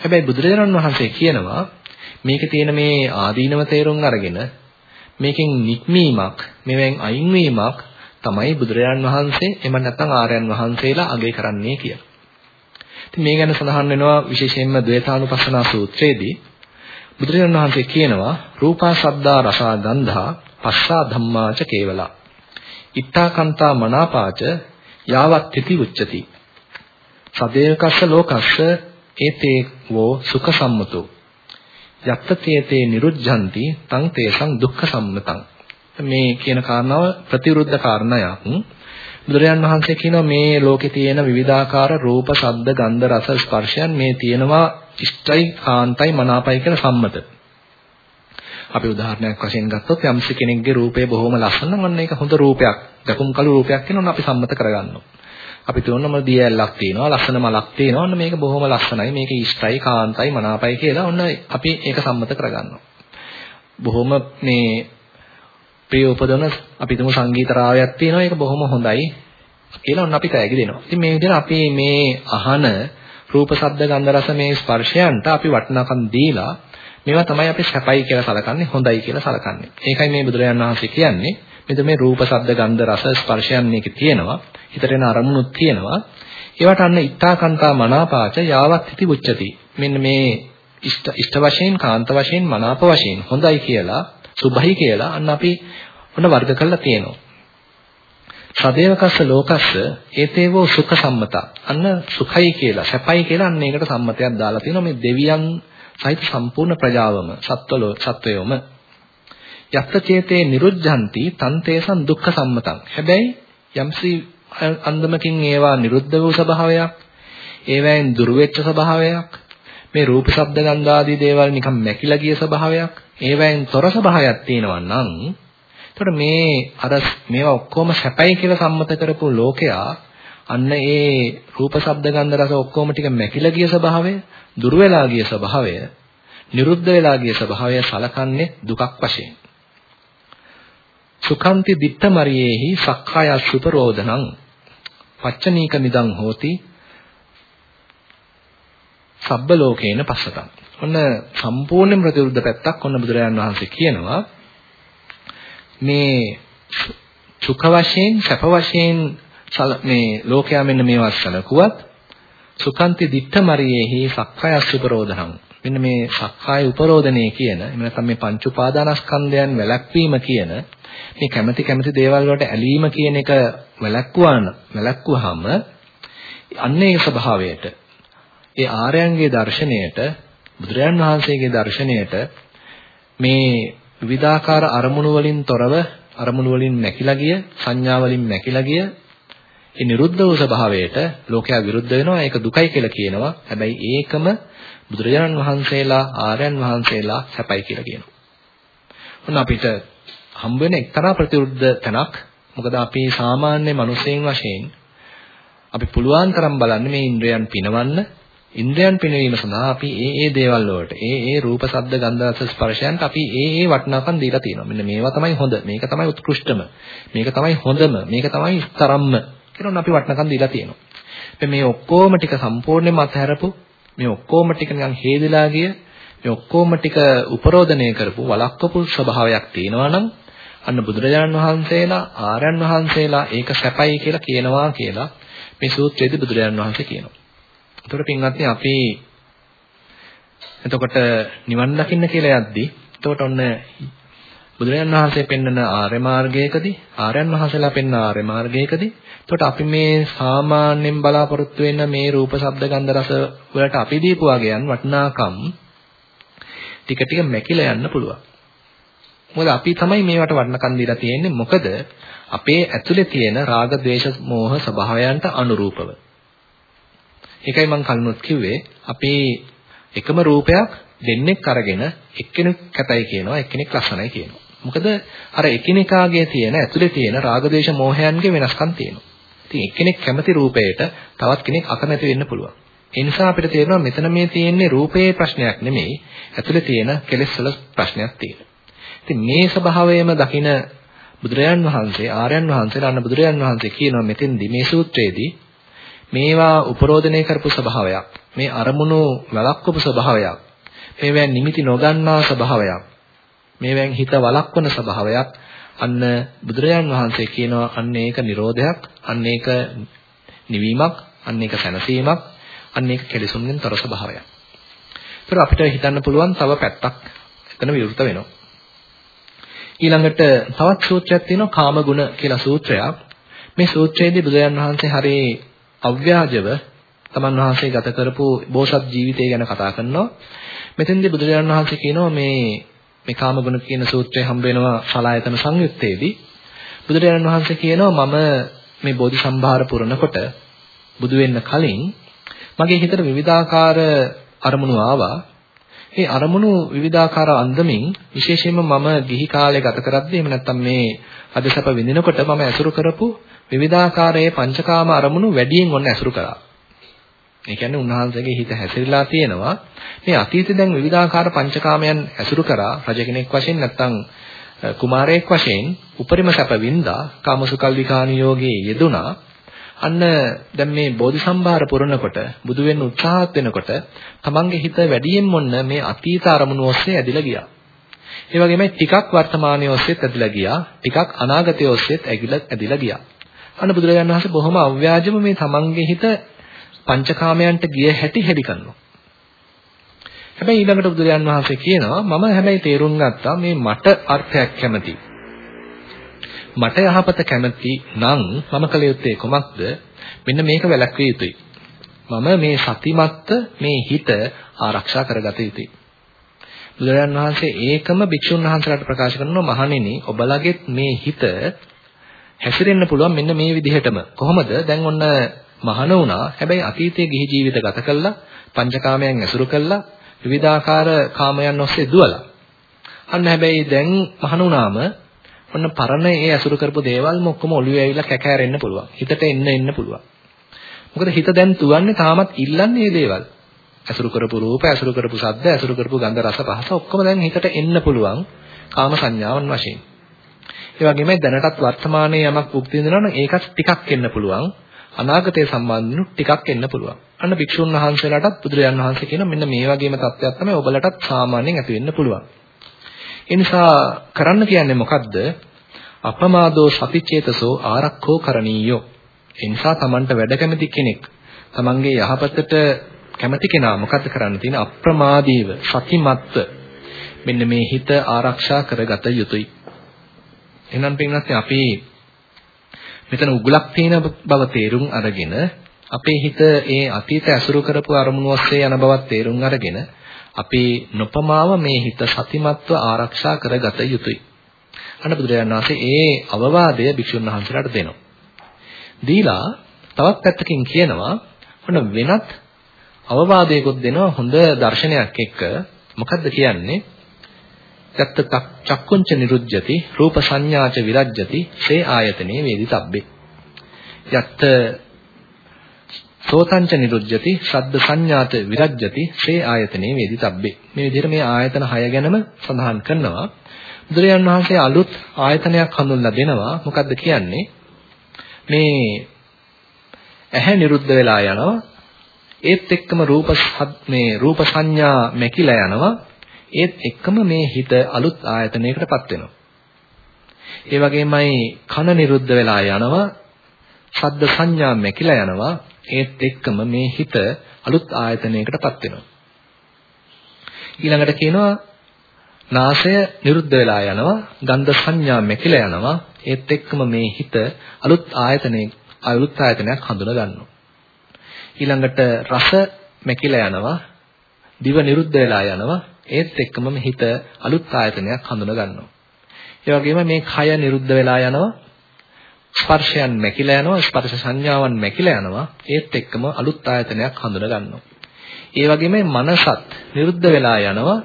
හැබැයි බුදුරජාණන් වහන්සේ කියනවා මේකේ තියෙන මේ ආදීනව තේරුම් අරගෙන මේකෙන් නික්මීමක් මෙවෙන් අයින් වීමක් තමයි බුදුරජාණන් වහන්සේ එම නැත්නම් ආර්යයන් වහන්සේලා අගය කරන්නේ කියලා. ඉතින් මේ ගැන සඳහන් වෙනවා විශේෂයෙන්ම ද්වේතානුපස්සනා සූත්‍රයේදී බුදුරජාණන් වහන්සේ කියනවා රූපා සද්දා රසා ගන්ධා පස්සා ධම්මාච කේවලා. ඉත්තාකන්තා මනාපාච යාවත් තිති උච්චති. සදේකස්ස ලෝකස්ස ඒතේ වෝ සුඛ සම්මතෝ යත්ත තේතේ නිරුද්ධಂತಿ තං තේසං දුක්ඛ සම්මතං මේ කියන කාරණාව ප්‍රතිවිරුද්ධ කාරණයක් බුදුරජාන් වහන්සේ කියනවා මේ ලෝකේ තියෙන විවිධාකාර රූප, ශබ්ද, ගන්ධ, රස, ස්පර්ශයන් මේ තියෙනවා ඉෂ්ටයි, කාන්තයි, මනාපයි කියලා සම්මත. අපි උදාහරණයක් වශයෙන් ගත්තොත් යම්ස කෙනෙක්ගේ රූපය බොහොම ලස්සන නම් අන්න ඒක හොඳ රූපයක්, දකුම් කළු රූපයක් වෙනවා අපි සම්මත කරගන්නවා. අපි තුනම දිය ඇල්ලක් තියෙනවා ලස්සන මලක් තියෙනවා. ඔන්න මේක බොහොම ලස්සනයි මේක ඉෂ්ටයි කාන්තයි මනාපයි කියලා ඔන්න අපි ඒක සම්මත කරගන්නවා. බොහොම මේ ප්‍රිය උපදවන අපි තුමු සංගීත රාවයක් තියෙනවා. ඒක බොහොම හොඳයි කියලා ඔන්න අපි තෑගි දෙනවා. ඉතින් මේ විදිහට අපි මේ අහන රූප ශබ්ද ගන්ධ රස මේ ස්පර්ශයන්ට අපි වටිනාකම් දීලා මේවා තමයි අපි සැපයි කියලා සලකන්නේ හොඳයි කියලා සලකන්නේ ඒකයි මේ බුදුරජාණන් වහන්සේ කියන්නේ මෙතන මේ රූප ශබ්ද ගන්ධ රස ස්පර්ශයන් මේකේ තියෙනවා හිතට එන අරමුණුත් තියෙනවා. ඒවට අන්න ඉත්තාකන්තා මනාපාච යාවත් ඉති උච්චති. මෙන්න මේ ඉෂ්ට ඉෂ්ට වශයෙන් කාන්ත වශයෙන් මනාප වශයෙන් හොඳයි කියලා සුභයි කියලා අන්න අපි ඔන්න වර්ග කරලා තියෙනවා. සදේවකස්ස ලෝකස්ස ඒතේවෝ සුඛ සම්මත. අන්න සුඛයි කියලා සැපයි කියලා අන්න ඒකට සම්මතයක් දාලා තියෙනවා මේ දෙවියන් සහිත සම්පූර්ණ ප්‍රජාවම සත්වලෝ සත්වයෝම යත්ත චේතේ නිරුද්ධಂತಿ තන්තේසං දුක්ඛ සම්මතං. හැබැයි යම්සි අන්දමකින් ඒවා නිරුද්ධ වූ ස්වභාවයක් ඒවැයෙන් දුර වෙච්ච ස්වභාවයක් මේ රූප ශබ්ද ගන්ධ ආදී දේවල් නිකන් මැකිලා ගිය ස්වභාවයක් ඒවැයෙන් තොර ස්වභාවයක් තියෙනවා නම් එතකොට මේ අර මේවා ඔක්කොම සැපයි කියලා සම්මත කරපු ලෝකයා අන්න ඒ රූප ශබ්ද ගන්ධ රස ඔක්කොම ටික මැකිලා ගිය ස්වභාවය දුර වෙලා ගිය ස්වභාවය නිරුද්ධ වෙලා ගිය ස්වභාවය සලකන්නේ දුකක් වශයෙන් සුඛන්ති දිත්ත මරියේහි සක්කාය සුපරෝධනං පච්චනීක මිදං හෝති සබ්බ ලෝකේන පස්සතං. ඔන්න සම්පූර්ණ ප්‍රතිවිරුද්ධ පැත්තක් ඔන්න බුදුරජාන් වහන්සේ කියනවා මේ සුඛ වශයෙන් සැප වශයෙන් මේ ලෝකයා මෙන්න මේවා සැලකුවත් සුඛන්ති දිට්ඨ මරියේහි සක්කාය අසුපරෝධනං මෙන්න මේ සක්කාය උපරෝධනය කියන එහෙම නැත්නම් මේ පංච උපාදානස්කන්ධයන් වැළැක්වීම කියන මේ කැමැති කැමැති දේවල් වලට ඇලීම කියන එක වැළැක්වන වැළැක්වුවාම අන්නේ ස්වභාවයට ඒ ආර්යයන්ගේ දර්ශනයට බුදුරජාන් වහන්සේගේ දර්ශනයට මේ විවිධාකාර අරමුණු වලින් තොරව අරමුණු වලින් නැකිලා ගිය සංඥා වලින් නැකිලා ගිය ඒ නිරුද්ධ වූ ස්වභාවයට ලෝකයා විරුද්ධ වෙනවා ඒක දුකයි කියලා කියනවා හැබැයි ඒකම බුදුරජාණන් වහන්සේලා ආර්යයන් වහන්සේලා සැපයි කියලා කියනවා. ඔන්න අපිට හම්බ වෙන එක්තරා ප්‍රතිවිරුද්ධ තැනක් මොකද අපි සාමාන්‍ය මිනිසෙන් වශයෙන් අපි පුළුවන් තරම් බලන්නේ මේ ඉන්ද්‍රයන් පිනවන්න ඉන්ද්‍රයන් පිනවීම සඳහා අපි ඒ ඒ දේවල් වලට ඒ ඒ රූප ශබ්ද ගන්ධ රස ස්පර්ශයන්ට අපි ඒ ඒ වටිනාකම් දීලා තියෙනවා. මෙන්න මේවා තමයි හොඳ. මේක තමයි උත්කෘෂ්ඨම. මේක තමයි හොඳම. මේක තමයි ස්තරම්ම. කියලා අපි වටිනාකම් දීලා තියෙනවා. මේ ඔක්කොම ටික සම්පූර්ණයෙන්ම අත්හැරපු මේ ඔක්කොම ටික නිකන් හේදලා ගිය මේ ඔක්කොම ටික උපරෝධනය කරපු වළක්වපු ස්වභාවයක් තියෙනවා නම් අන්න බුදුරජාණන් වහන්සේලා ආර්යයන් වහන්සේලා ඒක සැපයි කියලා කියනවා කියලා මේ සූත්‍රයේදී බුදුරජාණන් වහන්සේ කියනවා. එතකොට පින්වත්නි අපි එතකොට නිවන් දකින්න කියලා යද්දී එතකොට ඔන්න බුදුරජාණන් වහන්සේ පෙන්වන ආර්ය මාර්ගයකදී ආර්යයන් වහන්සේලා පෙන්වන ආර්ය මාර්ගයකදී එතකොට අපි මේ සාමාන්‍යයෙන් බලාපොරොත්තු වෙන මේ රූප ශබ්ද ගන්ධ රස වලට අපි දීපු වගයන් වටිනාකම් ටික ටික මැකිලා යන්න පුළුවන්. මොකද අපි තමයි මේවට වටිනකම් දීලා තියෙන්නේ මොකද අපේ ඇතුලේ තියෙන රාග ద్వේෂ මෝහ ස්වභාවයන්ට අනුරූපව. ඒකයි මම කලිනුත් කිව්වේ අපේ එකම රූපයක් දෙන්නෙක් අරගෙන එක්කෙනෙක් කැතයි කියනවා එක්කෙනෙක් ලස්සනයි කියනවා. මොකද අර එකිනෙකාගේ තියෙන ඇතුලේ තියෙන රාගදේශ මෝහයන්ගේ වෙනස්කම් තියෙනවා. ඉතින් එක්කෙනෙක් කැමති රූපයට තවත් කෙනෙක් අකමැති වෙන්න පුළුවන්. ඒ නිසා අපිට තේරෙනවා මෙතන මේ තියෙන්නේ රූපයේ ප්‍රශ්නයක් නෙමෙයි ඇතුලේ තියෙන කෙලෙස් වල ප්‍රශ්නයක් තියෙනවා. ඉතින් මේ ස්වභාවයම දකින බුදුරයන් වහන්සේ ආර්යයන් වහන්සේලා අන්න බුදුරයන් වහන්සේ කියනවා මෙතෙන්දි මේ සූත්‍රයේදී මේවා උපරෝධනය කරපු ස්වභාවයක් මේ අරමුණු වළක්වපු ස්වභාවයක් මේවෙන් නිමිති නොගන්නා ස්වභාවයක් මේවෙන් හිත වළක්වන ස්වභාවයක් අන්න බුදුරජාන් වහන්සේ කියනවා අන්න ඒක නිරෝධයක් අන්න ඒක නිවීමක් අන්න ඒක සැනසීමක් අන්න ඒක කෙලෙසුන්ගෙන් තොර ස්වභාවයක්. ඒතර අපිට හිතන්න පුළුවන් තව පැත්තක් එතන විවෘත වෙනවා. ඊළඟට තවත් සූත්‍රයක් තියෙනවා කාමගුණ කියලා සූත්‍රයක්. මේ සූත්‍රයේදී බුදුරජාන් වහන්සේ හරේ අව්‍යාජව තමන් වහන්සේ ගත කරපු බෝසත් ජීවිතය ගැන කතා කරනවා. මෙතෙන්දී බුදුරජාණන් වහන්සේ කියනවා මේ මේ කාමගුණ කියන සූත්‍රය හම්බ වෙනවා සලායතන සංයුත්තේදී. බුදුරජාණන් වහන්සේ කියනවා මම මේ බෝධි සම්භාර පුරනකොට බුදු වෙන්න කලින් මගේ හිතට විවිධාකාර අරමුණු ආවා. ඒ අරමුණු විවිධාකාර අන්දමින් විශේෂයෙන්ම මම ගිහි කාලේ ගත කරද්දී එහෙම නැත්නම් මේ අදසප විඳිනකොට මම ඇසුරු කරපු විවිධාකාරයේ පංචකාම අරමුණු වැඩියෙන් ඔන්න ඇසුරු කරා. ඒ කියන්නේ උන්වහන්සේගේ හිත හැසිරලා තියෙනවා මේ අතීතේ දැන් විවිධාකාර පංචකාමයන් ඇසුරු කරා රජ කෙනෙක් වශයෙන් නැත්නම් කුමාරයෙක් වශයෙන් උපරිම සැප වින්දා කාමසුකල්ලිකානියෝගේ යෙදුනා අන්න දැන් මේ බෝධිසම්භාර පුරනකොට බුදු වෙන්න උත්සාහත් වෙනකොට තමන්ගේ හිත වැඩියෙන් මොන්න මේ අතීත අරමුණු ඔස්සේ ඇදිලා ගියා. ඒ වගේමයි ටිකක් වර්තමානයේ ඔස්සේත් ඇදිලා ගියා, ටිකක් අනාගතයේ ඔස්සේත් ඇදිලා ගියා. අන්න බුදුරජාණන් වහන්සේ බොහොම අව්‍යාජම මේ තමන්ගේ හිත පංචකාමයන්ට ගිය හැටි හෙලි කරනවා. හැබැයි ඊළඟට බුදුරජාණන් වහන්සේ කියනවා මම හැබැයි තේරුම් ගත්තා මේ මට අර්ථයක් කැමති. මට යහපත කැමති නම් මම කළ යුත්තේ කොමක්ද? මෙන්න මේක වැළැක්විය යුතුයි. මම මේ සතිමත්ත මේ හිත ආරක්ෂා කරගත යුතුයි. බුදුරජාණන් වහන්සේ ඒකම භික්ෂුන් වහන්සේලාට ප්‍රකාශ කරනවා මහණෙනි ඔබලගෙත් මේ හිත හැසිරෙන්න පුළුවන් මෙන්න මේ විදිහටම. කොහොමද? දැන් ඔන්න මහාන වුණා. හැබැයි අතීතයේ ගිහි ජීවිත ගත කළා, පංචකාමයන් ඇසුරු කළා, විවිධාකාර කාමයන් ඔස්සේ දුවලා. අන්න හැබැයි දැන් මහාන වුණාම ඔන්න පරණ ඒ ඇසුරු කරපු දේවල් ඔක්කොම ඔළුවේ ඇවිල්ලා කැකෑරෙන්න පුළුවන්. හිතට එන්න එන්න පුළුවන්. මොකද හිත දැන් තුවන්නේ තාමත් ඉල්ලන්නේ මේ දේවල්. ඇසුරු කරපු රූප, ඇසුරු කරපු ශබ්ද, ඇසුරු කරපු ගන්ධ රස පහස ඔක්කොම දැන් හිතට එන්න පුළුවන් කාම සංඥාවන් වශයෙන්. ඒ වගේම දැනටත් වර්තමානයේ යමක් භුක්ති විඳිනවා නම් ඒකත් ටිකක් එන්න පුළුවන්. අනාගතය සම්බන්ධව ටිකක් එන්න පුළුවන්. අන්න භික්ෂුන් වහන්සේලාටත් බුදුරජාන් වහන්සේ කියන මෙන්න මේ වගේම තත්ත්වයක් තමයි ඔබලටත් සාමාන්‍යයෙන් ඇති වෙන්න පුළුවන්. ඒ නිසා කරන්න කියන්නේ මොකද්ද? අපමාදෝ සතිචේතසෝ ආරක්ඛෝ කරණීයෝ. ඒ නිසා Tamanට වැඩ කැමති කෙනෙක් Tamanගේ යහපතට කැමති කෙනා මොකද කරන්න තියෙන අප්‍රමාදීව සතිමත්ව මෙන්න මේ හිත ආරක්ෂා කරගත යුතුයි. එහෙනම් පින්වත්නි අපි මෙතන උගලක් තියෙන බව තේරුම් අරගෙන අපේ හිත ඒ අතීත ඇසුරු කරපු අරමුණු ඔස්සේ යන බවත් තේරුම් අරගෙන අපි නොපමාව මේ හිත සතිමත්ව ආරක්ෂා කරගත යුතුයි. අන්න බුදුරජාණන් වහන්සේ ඒ අවවාදය භික්ෂුන් වහන්සේලාට දෙනවා. දීලා තවත් පැත්තකින් කියනවා ඔන්න වෙනත් අවවාදයකුත් දෙනවා හොඳ දර්ශනයක් එක්ක. මොකද්ද කියන්නේ? යත්ත චක්කුංච නිරුජ්ජති රූප සංඥාච විරජ්ජති සේ ආයතනේ වේදිතබ්බේ. යත්ත සෝතංච නිරුජ්ජති ශබ්ද සංඥාත විරජ්ජති සේ ආයතනේ වේදිතබ්බේ. මේ විදිහට මේ ආයතන 6 ගැනම සඳහන් කරනවා. බුදුරජාන් වහන්සේ අලුත් ආයතනයක් හඳුන්ලා දෙනවා. මොකද්ද කියන්නේ? මේ ඇහැ නිරුද්ධ වෙලා යනවා. ඒත් එක්කම රූප මේ රූප සංඥා මැකිලා යනවා. ඒත් එක්කම මේ හිත අලුත් ආයතනයකටපත් වෙනවා. ඒ වගේමයි කන නිරුද්ධ වෙලා යනවා. ශබ්ද සංඥා මැකිලා යනවා. ඒත් එක්කම මේ හිත අලුත් ආයතනයකටපත් වෙනවා. ඊළඟට කියනවා නාසය නිරුද්ධ වෙලා යනවා. ගන්ධ සංඥා මැකිලා යනවා. ඒත් එක්කම මේ හිත අලුත් ආයතනයක අලුත් ආයතනයක් හඳුනා ගන්නවා. ඊළඟට රස මැකිලා යනවා. දිව නිරුද්ධ වෙලා යනවා. ඒත් එක්කම හිත අලුත් ආයතනයක් හඳුනා ගන්නවා. ඒ වගේම මේ කය නිරුද්ධ වෙලා යනවා. ස්පර්ශයන් මැකිලා යනවා. ස්පර්ශ සංඥාවන් මැකිලා යනවා. ඒත් එක්කම අලුත් ආයතනයක් හඳුනා ගන්නවා. ඒ වගේම මනසත් නිරුද්ධ වෙලා යනවා.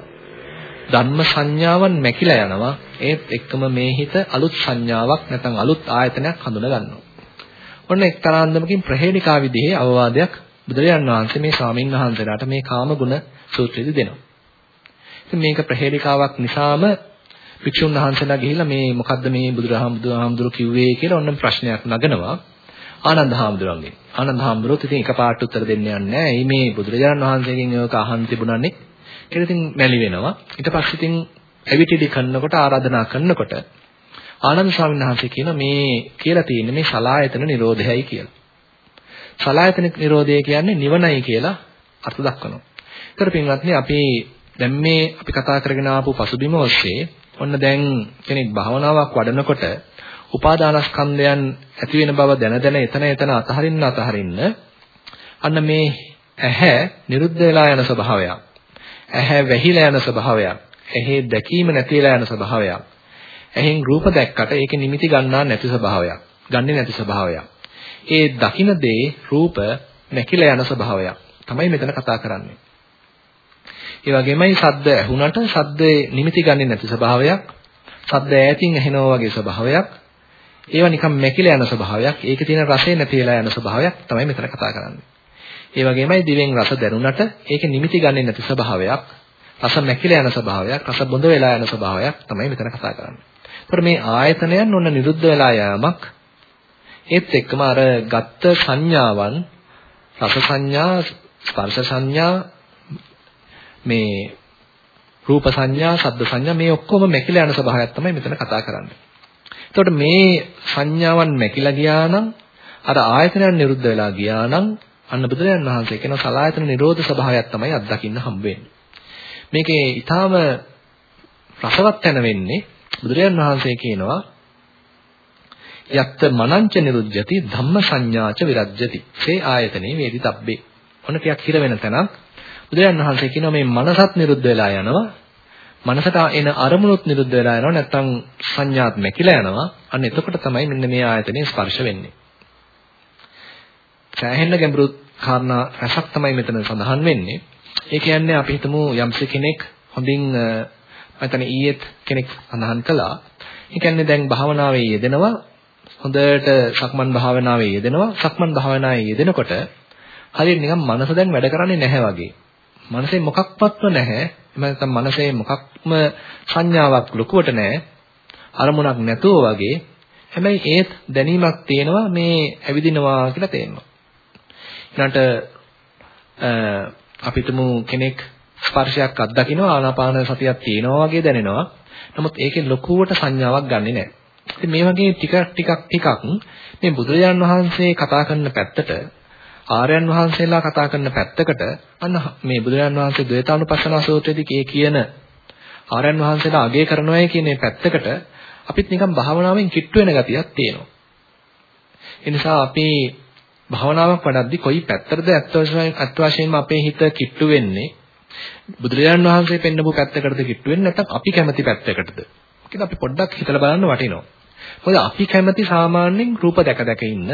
ධර්ම සංඥාවන් මැකිලා යනවා. ඒත් එක්කම මේ හිත අලුත් සංඥාවක් නැත්නම් අලුත් ආයතනයක් හඳුනා ගන්නවා. ඔන්න එක්තරා අන්දමකින් ප්‍රහේලිකා විදිහේ අවවාදයක් බුදුරජාන් වහන්සේ මේ ස්වාමීන් වහන්සේලාට මේ කාම ගුණ සූත්‍රයේදී දෙනවා. ඉතින් මේක ප්‍රහේලිකාවක් නිසාම භික්ෂුන් වහන්සේලා ගිහිල්ලා මේ මොකද්ද මේ බුදුරහමදුරු කිව්වේ කියලා ඔන්න ප්‍රශ්නයක් නගනවා. ආනන්ද හාමුදුරන්ගෙන්. ආනන්ද හාමුදුරුවෝ ඉතින් එකපාරට උත්තර දෙන්න යන්නේ නැහැ. මේ බුදුරජාණන් වහන්සේගෙන් ඒක අහන් තිබුණානේ. ඒක ඉතින් මැලි වෙනවා. ඊට පස්සේ ඉතින් ඇවිටිලි කරනකොට ආරාධනා කරනකොට ආනන්ද ස්වාමීන් වහන්සේ කියන මේ කියලා තියෙන්නේ මේ සලායතන නිරෝධයයි කියලා. සලායතන නිරෝධය කියන්නේ නිවනයි කියලා අර්ථ දක්වනවා. ඒතර පින්වත්නි අපි දැන් මේ අපි කතා කරගෙන ආපු පසුබිම ඔස්සේ ඔන්න දැන් කෙනෙක් භාවනාවක් වඩනකොට උපාදානස්කන්ධයන් ඇති වෙන බව දැන දැන එතන එතන අතහරින්න අතහරින්න අන්න මේ ඇහැ නිරුද්ධ වෙලා යන ස්වභාවයක්. ඇහැ වැහිලා යන ස්වභාවයක්. ඇහි දැකීම නැති වෙලා යන ස්වභාවයක්. ඇහෙන් රූප දැක්කට ඒකේ නිමිති ගන්නා නැති ස්වභාවයක්. ගන්නෙ නැති ස්වභාවයක්. ඒ දකින දේ රූප නැකිලා යන ස්වභාවයක්. තමයි මෙතන කතා කරන්නේ. ඒ වගේමයි ශබ්ද ඇහුණට ශබ්දේ නිමිති ගන්නෙ නැති ස්වභාවයක්. ශබ්ද ඈතින් ඇහෙනවා වගේ ස්වභාවයක්. ඒවා නිකන් මැකිලා යන ස්වභාවයක්. ඒකේ තියෙන රසය නැතිලා යන ස්වභාවයක් තමයි මෙතන කතා කරන්නේ. ඒ වගේමයි දිවෙන් රස දැනුණට ඒකේ නිමිති ගන්නෙ නැති ස්වභාවයක්. රස මැකිලා යන ස්වභාවයක්, රස බොඳ වෙලා යන ස්වභාවයක් තමයි මෙතන කතා කරන්නේ. ඒතර මේ ආයතනයන් ඔන්න නිරුද්ධ වෙලා යාමක් ඒත් එක්කම අර ගත්ත සංඥාවන් රස සංඥා ස්පර්ශ සංඥා මේ රූප සංඥා ශබ්ද සංඥා මේ ඔක්කොම මැකිලා යන ස්වභාවයක් තමයි මෙතන කතා කරන්නේ. එතකොට මේ සංඥාවන් මැකිලා ගියා නම් අර ආයතනයන් නිරුද්ධ වෙලා ගියා නම් අන්න බුදුරජාණන් වහන්සේ කියන සලායතන නිරෝධ ස්වභාවයක් තමයි අත්දකින්න හම්බ වෙන්නේ. මේකේ ඊටාම රසවත් තැන වෙන්නේ බුදුරජාන් වහන්සේ කියනවා යත්ත මනංච නිරුද්ධති ධම්ම සංඥාච විරජ්‍යති. සේ ආයතනේ වේදි තබ්බේ. ඔන්න ටිකක් හිර වෙන තැනක්. බුදුරජාන් වහන්සේ කියනවා මේ මනසත් නිරුද්ධ වෙලා යනවා. මනසට එන අරමුණුත් නිරුද්ධ වෙලා යනවා නැත්නම් සංඥාත් මැකිලා යනවා. අන්න එතකොට තමයි මෙන්න මේ ආයතනේ ස්පර්ශ වෙන්නේ. සෑහෙන්න ගැඹුරු කාරණා රසක් තමයි මෙතන සඳහන් වෙන්නේ. ඒ කියන්නේ අපි හිතමු යම්ස කෙනෙක් හොඳින් මම ඊයේත් කෙනෙක් සඳහන් කළා. ඒ කියන්නේ දැන් භාවනාවේ යෙදෙනවා හොඳට සක්මන් භාවනාවේ යෙදෙනවා. සක්මන් භාවනාවේ යෙදෙනකොට හරියට නිකන් මනස දැන් වැඩ කරන්නේ නැහැ වගේ. මනසේ මොකක්වත්ම නැහැ. එහෙම නැත්නම් මනසේ මොකක්ම සංඥාවක් ලොකුවට නැහැ. අරමුණක් නැතුව වගේ. හැබැයි ඒත් දැනීමක් තියෙනවා මේ ඇවිදිනවා කියලා තේරෙනවා. ඊළඟට අපිටම කෙනෙක් ස්පර්ශයක් අත්දකිනවා ආනාපාන සතියක් තියෙනවා වගේ දැනෙනවා. නමුත් ඒකේ ලොකුවට සංඥාවක් ගන්නෙ නැහැ. ඉතින් මේ වගේ ටික ටිකක් ටිකක් මේ බුදුරජාන් වහන්සේ කතා කරන පැත්තට ආර්යයන් වහන්සේලා කතා කරන පැත්තකට අන්න මේ බුදුරජාන් වහන්සේ ද්වේතානුපස්සන සූත්‍රයේදී කියන ආර්යයන් වහන්සේලා අගය කරනවායි කියන පැත්තකට අපිත් නිකන් භාවනාවෙන් කිට්ටු වෙන ගතියක් තියෙනවා. ඒ නිසා අපි භාවනාවක් වඩද්දී කොයි පැත්තටද ඇත්ත වශයෙන්ම අපේ හිත කිට්ටු වෙන්නේ බුදුරජාණන් වහන්සේ පෙන්නපු පැත්තකටද කිට්ටු වෙන්නේ නැත්නම් අපි කැමති පැත්තකටද කියලා අපි පොඩ්ඩක් හිතලා බලන්න වටිනවා. මොකද අපි කැමති සාමාන්‍යයෙන් රූප දැක දැක ඉන්න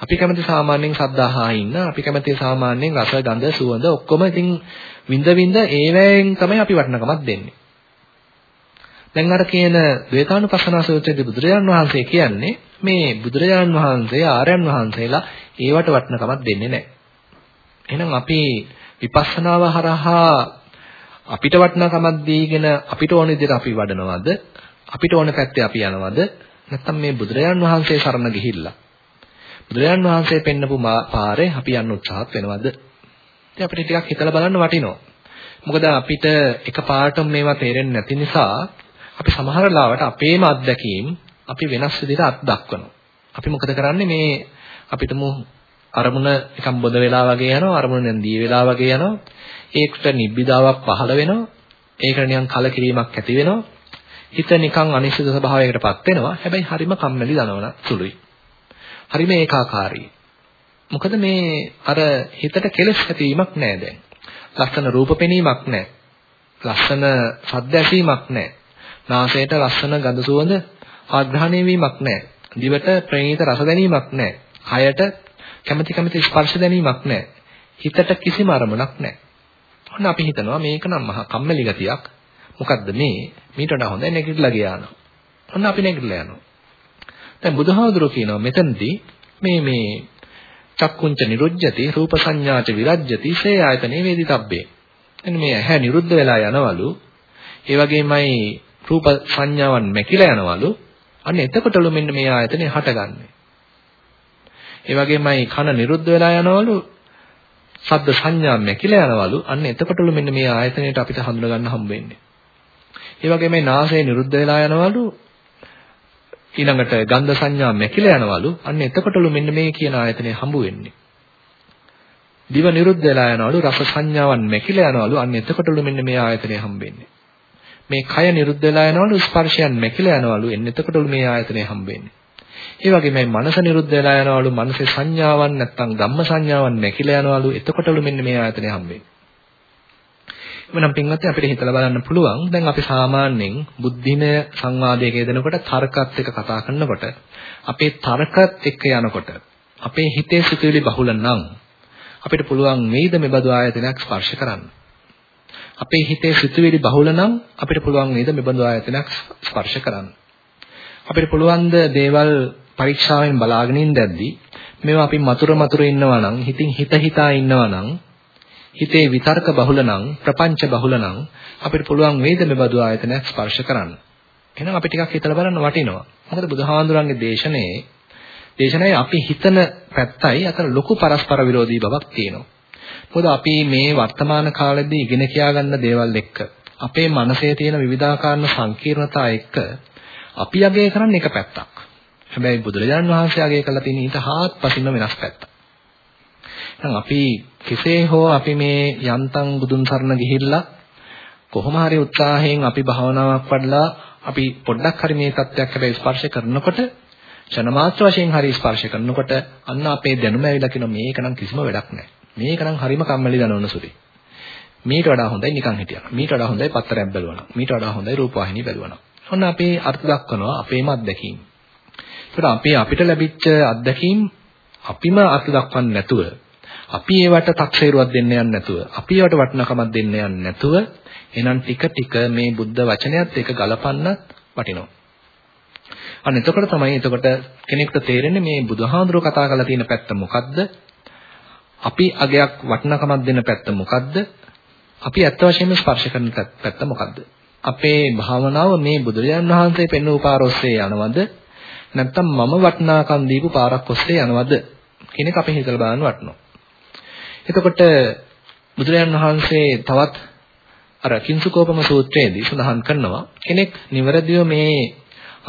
අපි කැමති සාමාන්‍යයෙන් සද්දාහා ඉන්න අපි කැමති සාමාන්‍යයෙන් රස ගඳ සුවඳ ඔක්කොම ඉතින් විඳ විඳ ඒවැයෙන් තමයි අපි වටිනකමක් දෙන්නේ. දැන් අර කියන ද්වේතානුපස්සනා සූත්‍රයේදී බුදුරජාණන් වහන්සේ කියන්නේ මේ බුදුරජාණන් වහන්සේ ආර්යයන් වහන්සේලා ඒවට වටිනකමක් දෙන්නේ නැහැ. එහෙනම් අපි විපස්සනාව හරහා අපිට වටිනකමක් දීගෙන අපිට ඕන විදිහට අපි වඩනවද? අපිට ඕන පැත්තේ අපි යනවද? නැත්නම් මේ බුදුරජාණන් වහන්සේ සරණ ගිහිල්ලා බුදුරජාණන් වහන්සේ පෙන්නපු පාරේ අපි යන්න උත්සාහත් වෙනවද? ඉතින් අපිට ටිකක් හිතලා බලන්න වටිනවා. මොකද අපිට එකපාරටම මේවා තේරෙන්නේ නැති නිසා අපි සමහර ලාවට අපේම අත්දැකීම් අපි වෙනස් විදිහට අත් දක්වනවා. අපි මොකද කරන්නේ මේ අපිටම අරමුණ නිකන් බොද වෙලා වගේ යනවා අරමුණ දැන් දී වෙලා වගේ යනවා ඒකට නිබ්බිදාවක් පහළ වෙනවා ඒකට නිකන් කලකිරීමක් ඇති වෙනවා හිත නිකන් අනිශ්චිත ස්වභාවයකටපත් වෙනවා හැබැයි හරිම කම්මැලි දනවන සුළුයි හරිම ඒකාකාරී මොකද මේ අර හිතට කෙලෙස් ඇතිවීමක් නැහැ දැන් ලස්සන රූප පෙනීමක් නැහැ ලස්සන ශබ්ද ඇසීමක් නැහැ නාසයට ලස්සන ගඳ සුවඳ ආග්‍රහණය වීමක් නැහැ. දිවට ප්‍රණීත රස දැනීමක් නැහැ. කයට කැමැති කැමැති ස්පර්ශ දැනීමක් නැහැ. හිතට කිසිම අරමුණක් නැහැ. ඔන්න අපි හිතනවා මේක නම් මහා කම්මැලි ගතියක්. මොකද්ද මේ? මීට වඩා හොඳයි නැගිටලා ගියානවා. ඔන්න අපි නැගිටලා යනවා. දැන් බුදුහාඳුරෝ කියනවා මෙතනදී මේ මේ චක්කුංච නිරුජ්ජති රූප සංඥාච විරජ්ජති සේ ආයතනේ වේදිතබ්බේ. එන්න මේ ඇහැ නිරුද්ධ වෙලා යනවලු. ඒ වගේමයි රූප සංඥාවන් මැකිලා යනවලු. අන්න එතකොටලු මෙන්න මේ ආයතනේ හටගන්නේ. ඒ වගේමයි කන නිරුද්ධ වෙලා යනවලු. ශබ්ද සංඥා මැකිලා යනවලු. අන්න එතකොටලු මෙන්න මේ ආයතනයට අපිට හඳුනා ගන්න හම්බ වෙන්නේ. ඒ වගේමයි නාසය නිරුද්ධ වෙලා යනවලු. ඊළඟට ගන්ධ සංඥා මැකිලා යනවලු. අන්න එතකොටලු මෙන්න මේ කියන ආයතනේ හම්බ වෙන්නේ. දිව නිරුද්ධ වෙලා යනවලු රස සංඥාවන් මැකිලා යනවලු අන්න එතකොටලු මෙන්න මේ ආයතනේ හම්බෙන්නේ මේ කය නිරුද්ධ වෙලා යනවලු ස්පර්ශයන් මැකිලා යනවලු එන්නේ එතකොටලු මේ ආයතනය හම්බෙන්නේ. ඒ වගේම මේ මනස නිරුද්ධ වෙලා යනවලු මනසේ සංඥාවන් නැත්තම් ධම්ම සංඥාවන් මැකිලා යනවලු එතකොටලු මෙන්න මේ ආයතනය හම්බෙන්නේ. එවනම් පින්වත්නි අපිට හිතලා බලන්න පුළුවන් දැන් අපි සාමාන්‍යයෙන් බුද්ධිමය සංවාදයක යෙදෙනකොට තර්කත් එක්ක කතා කරනකොට අපේ තර්කත් එක්ක යනකොට අපේ හිතේ සිතුවිලි බහුල නම් අපිට පුළුවන් වේද මෙබඳු ආයතනයක් ස්පර්ශ කරන්න. අපේ හිතේ සිතුවිලි බහුල නම් අපිට පුළුවන් නේද මෙබඳු ආයතනයක් ස්පර්ශ කරන්න. අපිට පුළුවන් ද දේවල් පරීක්ෂාවෙන් බලාගෙන ඉඳද්දී මේවා අපි මතුර මතුර ඉන්නවා නම් හිතින් හිත හිතා ඉන්නවා නම් හිතේ විතර්ක බහුල නම් ප්‍රපංච බහුල නම් අපිට පුළුවන් වේද මෙබඳු ආයතනයක් ස්පර්ශ කරන්න. එහෙනම් අපි ටිකක් හිතලා බලන්න වටිනවා. මොකද බුදුහාඳුරන්ගේ දේශනේ දේශනාවේ අපි හිතන පැත්තයි අතර ලොකු පරස්පර විරෝධී බවක් තියෙනවා. මොකද අපි මේ වර්තමාන කාලෙදී ඉගෙන කියා ගන්න දේවල් එක්ක අපේ මනසේ තියෙන විවිධාකාරන සංකීර්ණතා එක්ක අපි අගය කරන්නේ එක පැත්තක්. හැබැයි බුදුරජාණන් වහන්සේ අගය කළා තියෙන ඊට හාත්පසින්ම වෙනස් පැත්තක්. දැන් අපි කෙසේ හෝ අපි මේ යන්තම් බුදුන් සරණ ගිහිල්ලා කොහොම හරි උත්සාහයෙන් අපි භාවනාවක් වඩලා අපි පොඩ්ඩක් හරි මේ தත්වයක් හැබැයි ස්පර්ශ කරනකොට ක්ෂණ මාත්‍ර වශයෙන් හරි ස්පර්ශ කරනකොට අන්න අපේ දැනුම ඇවිල්ලා කියන මේක නම් කිසිම වැඩක් නැහැ. මේක නම් හරිම කම්මැලි දනවන සුළුයි. මීට වඩා හොඳයි නිකන් හිටියා. මීට වඩා හොඳයි පත්තරයක් බැලුවා. මීට වඩා හොඳයි රූපවාහිනිය බැලුවා. ඔන්න අපේ අර්ථ දක්වනවා අපේම අත්දැකීම්. ඒකට අපේ අපිට ලැබිච්ච අත්දැකීම් අපිම අර්ථ දක්වන්නේ නැතුව අපි ඒවට තක්සේරුවක් දෙන්න යන්නේ නැතුව අපි ඒවට වටිනකමක් දෙන්න යන්නේ නැතුව එහෙනම් ටික ටික මේ බුද්ධ වචනයත් එක ගලපන්නත් වටිනවා. අන්න එතකොට තමයි එතකොට කෙනෙකුට තේරෙන්නේ මේ බුදුහාඳුරෝ කතා කරලා තියෙන පැත්ත මොකද්ද? අපි අගයක් වටිනකමක් දෙන පැත්ත මොකද්ද? අපි ඇත්ත වශයෙන්ම ස්පර්ශ කරන පැත්ත මොකද්ද? අපේ භාවනාව මේ බුදුරජාණන් වහන්සේ පෙන්වූ පාර ඔස්සේ යනවද? නැත්නම් මම වටිනාකම් දීපු පාරක් ඔස්සේ යනවද? කියන එක අපි හිතලා බලන්න වටනවා. එතකොට බුදුරජාණන් වහන්සේ තවත් අර කිංසුකෝපම සූත්‍රයේදී සඳහන් කරනවා කෙනෙක් නිවැරදිව මේ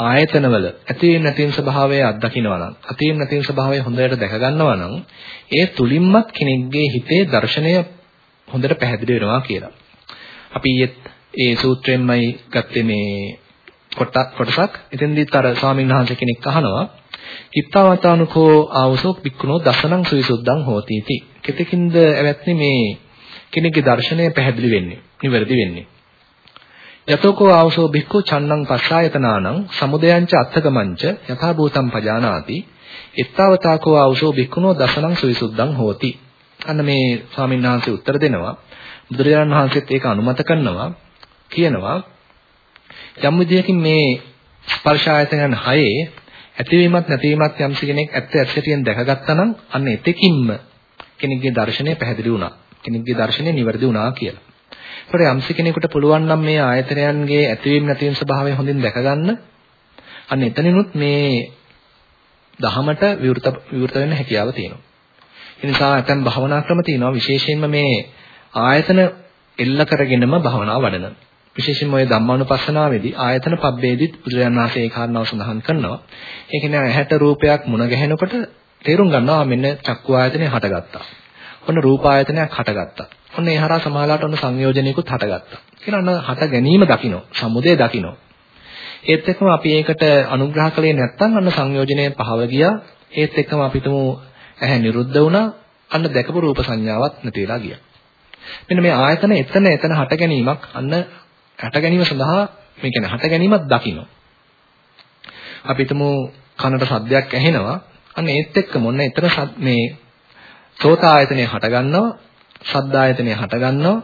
ආයතනවල ඇතිවීම නැතිවීම ස්වභාවය අත්දකින්නවා නම් ඇතිවීම නැතිවීම ස්වභාවය හොඳට දැක ගන්නවා නම් ඒ තුලින්මත් කෙනෙක්ගේ හිතේ දර්ශනය හොඳට පැහැදිලි වෙනවා කියලා. අපි ඊයේත් ඒ සූත්‍රයෙන්මයි ගත්තේ මේ කොටසක්. එතෙන්දීත් අර ස්වාමීන් වහන්සේ කෙනෙක් අහනවා කිත්තවතානුකෝ ආවසෝ බික්කුණෝ දසනං සවිසුද්ධං හෝති इति. කෙතකින්ද ඇවැත්නි මේ කෙනෙක්ගේ දර්ශනය පැහැදිලි වෙන්නේ, නිවැරදි වෙන්නේ. යතෝකෝ ආවසෝ බික්ඛු චන්නං පස්සායතනානං සමුදයංච අත්තකමංච යථා භූතං පජානාති එත්තාවතාකෝ ආවසෝ බික්ඛුනෝ දසනං සවිසුද්ධං හෝති. අන්න මේ ස්වාමීන් වහන්සේ උත්තර දෙනවා. බුදුරජාණන් වහන්සේත් ඒක අනුමත කරනවා කියනවා. යම් විදියකින් මේ ස්පර්ශ ආයතනයන් හයේ ඇතිවීමත් නැතිවීමත් යම් කෙනෙක් ඇත්ත ඇත්තටියෙන් දැකගත්තා නම් අන්න එතෙකින්ම කෙනෙක්ගේ දර්ශනය පැහැදිලි වුණා කෙනෙක්ගේ දර්ශනය නිවැරදි වුණා කියලා ඒකට යම්සි කෙනෙකුට පුළුවන් නම් මේ ආයතනයන්ගේ ඇතිවීම නැතිවීම ස්වභාවය හොඳින් දැක ගන්න අන්න එතනිනුත් මේ දහමට විවෘත විවෘත වෙන්න හැකියාව තියෙනවා. ඒ නිසා ඇතැම් භවනා ක්‍රම තියෙනවා විශේෂයෙන්ම මේ ආයතන එල්ල කරගෙනම භවනා වඩන. විශේෂයෙන්ම ওই ධම්මානුපස්සනාවේදී ආයතන පබ්බේදීත් බුදුරජාණන් වහන්සේ ඒ කාරණාව සඳහන් කරනවා. ඒ කියන්නේ ඇහැට රූපයක් මුණ ගැහෙනකොට තේරුම් ගන්නවා මෙන්න චක්කු ආයතනය හටගත්තා. ඔන්න රූප ආයතනයක් හටගත්තා. ඔන්න ඒ හරහා සමාලාට ඔන්න සංයෝජනයකුත් හටගත්තා. කියන අන්න හට ගැනීම දකින්න, සමුදය දකින්න. ඒත් එක්කම අපි ඒකට අනුග්‍රහ කළේ නැත්නම් අන්න සංයෝජනය පහව ගියා. ඒත් එක්කම අපිටම ඇහැ නිරුද්ධ වුණා. අන්න දැකපු රූප සංඥාවක් නැති වෙලා ගියා. මෙන්න මේ ආයතන එතන එතන හට ගැනීමක් අන්න හට ගැනීම සඳහා මේ කියන්නේ හට ගැනීමක් දකින්න. අපි හිතමු කනට සද්දයක් ඇහෙනවා. අන්න ඒත් එක්කම ඔන්න එතන මේ සෝත ආයතනය හට ගන්නවා ශබ්ද ආයතනය හට ගන්නවා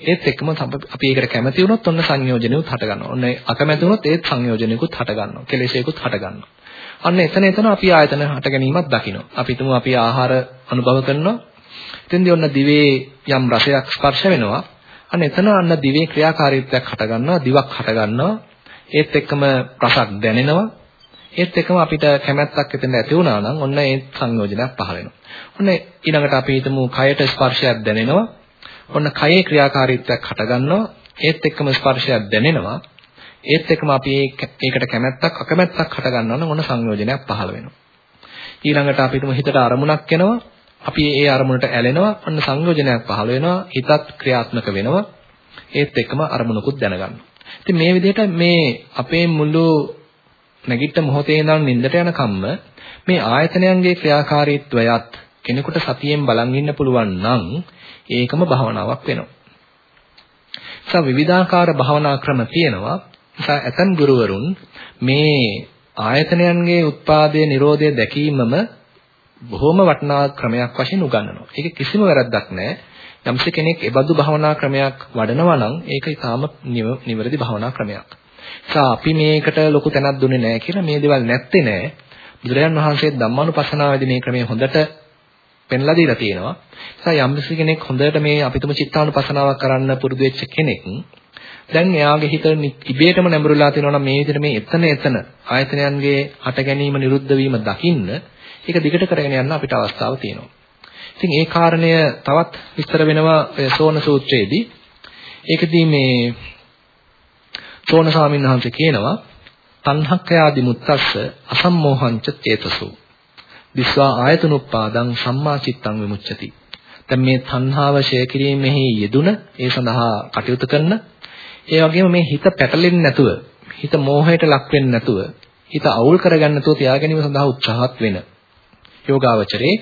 ඒත් එක්කම අපි ඒකට කැමති වුණොත් ඔන්න සංයෝජනෙකුත් හට ගන්නවා. ඔන්න අකමැති වුණොත් ඒත් සංයෝජනෙකුත් හට ගන්නවා. කෙලෙසේකුත් හට ගන්නවා. අන්න එතන එතන අපි ආයතන හට ගැනීමක් දකිනවා. අපි හිතමු අපි ආහාර අනුභව කරනවා. එතෙන්දී ඔන්න දිවේ යම් රසයක් ස්පර්ශ වෙනවා. අන්න එතන අන්න දිවේ ක්‍රියාකාරීත්වයක් හට ගන්නවා. දිවක් හට ගන්නවා. ඒත් එක්කම රසක් දැනෙනවා. ඒත් එක්කම අපිට කැමැත්තක් එතන ඇති වුණා නම් ඔන්න ඒ සංයෝජනයක් පහළ වෙනවා. ඔන්න ඊළඟට අපි හිතමු කයට ස්පර්ශයක් දැනෙනවා. ඔන්න කයේ ක්‍රියාකාරීත්වයක් හටගන්නවා. ඒත් එක්කම ස්පර්ශයක් දැනෙනවා. ඒත් එක්කම අපි ඒකට කැමැත්තක් අකමැත්තක් හටගන්නවා නම් ඔන්න සංයෝජනයක් පහළ වෙනවා. ඊළඟට අපි හිතමු හිතට අරමුණක් එනවා. අපි ඒ අරමුණට ඇලෙනවා. ඔන්න සංයෝජනයක් පහළ වෙනවා. හිතත් ක්‍රියාත්මක වෙනවා. ඒත් එක්කම අරමුණකුත් දැනගන්නවා. ඉතින් මේ විදිහට මේ අපේ මුළු නැගිට මොහොතේ ඉඳන් නිින්දට යනකම්ම මේ ආයතනයන්ගේ ක්‍රියාකාරීත්වයත් කෙනෙකුට සතියෙන් බලන් ඉන්න පුළුවන් නම් ඒකම භවනාවක් වෙනවා. නිසා විවිධාකාර භවනා ක්‍රම තියෙනවා. නිසා ඇතන් ගුරුවරුන් මේ ආයතනයන්ගේ උත්පාදයේ Nirodhe දැකීමම බොහොම වටිනා ක්‍රමයක් වශයෙන් උගන්වනවා. ඒක කිසිම වැරද්දක් නැහැ. යම්ස කෙනෙක් ඒබඳු භවනා ක්‍රමයක් වඩනවා නම් ඒක ඊටාම නිවැරදි භවනා ක්‍රමයක්. නිසා අපි මේකට ලොකු තැනක් දුන්නේ නැහැ කියලා මේ දේවල් නැත්තේ නෑ. බුදුරජාන් වහන්සේ ධම්මානුපස්සනාවේදී මේ ක්‍රමය හොඳට පෙන්ලා දීලා තියෙනවා. නිසා යම් කෙනෙක් හොඳට මේ අපිටම චිත්තානුපසනාවක් කරන්න පුරුදු වෙච්ච කෙනෙක් දැන් එයාගේ හිත ඉබේටම නැඹුරුලා තියෙනවා නම් මේ විදිහට මේ එතන එතන ආයතනයන්ගේ හට ගැනීම නිරුද්ධ වීම දකින්න ඒක දිගට කරගෙන යන්න අපිට අවස්ථාව තියෙනවා. ඉතින් ඒ කාරණය තවත් විස්තර වෙනවා සෝන සූත්‍රයේදී. ඒකදී මේ සෝන ස්වාමීන් වහන්සේ කියනවා තණ්හක්ඛයාදි මුත්තස්ස අසම්මෝහංච චේතසෝ දිස්වා ආයතනුප්පාදං සම්මා චිත්තං විමුච්ඡති. දැන් මේ තණ්හාව ෂය කිරීමෙහි යෙදුන ඒ සඳහා කටයුතු කරන ඒ වගේම මේ හිත පැටලෙන්නේ නැතුව හිත මෝහයට ලක් වෙන්නේ නැතුව හිත අවුල් කරගන්න නැතුව තියා ගැනීම සඳහා උත්සාහත් වෙන යෝගාවචරයේ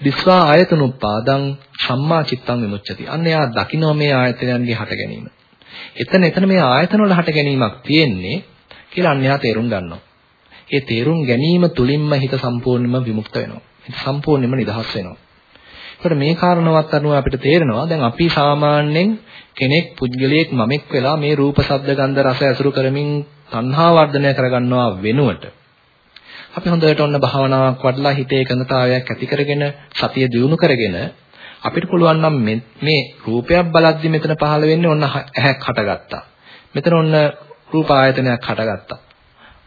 දිස්වා ආයතනුප්පාදං සම්මා චිත්තං විමුච්ඡති. අන්න එයා දකින්න මේ ආයතනයන්ගේ හට ගැනීම. එතන එතන මේ ආයතන වල හට ගැනීමක් තියෙන්නේ කියලා අන්‍යයා තේරුම් ගන්නවා. ඒ තේරුම් ගැනීම තුලින්ම හිත සම්පූර්ණයෙන්ම විමුක්ත වෙනවා. හිත සම්පූර්ණයෙන්ම නිදහස් වෙනවා. ඒකට මේ කාරණාවත් අනුව අපිට තේරෙනවා දැන් අපි සාමාන්‍යයෙන් කෙනෙක් පුද්ගලයෙක් මමෙක් වෙලා මේ රූප ශබ්ද ගන්ධ රස ඇසුරු කරමින් තණ්හා වර්ධනය කරගන්නවා වෙනුවට අපි හොඳට ඔන්න භාවනාවක් වඩලා හිතේ එකඟතාවයක් ඇති කරගෙන සතිය දියුණු කරගෙන අපිට පුළුවන් නම් මේ රූපයක් බලද්දි මෙතන පහළ වෙන්නේ ඔන්න ඇහැක් හටගත්තා. මෙතන ඔන්න රූප ආයතනයක් හටගත්තා.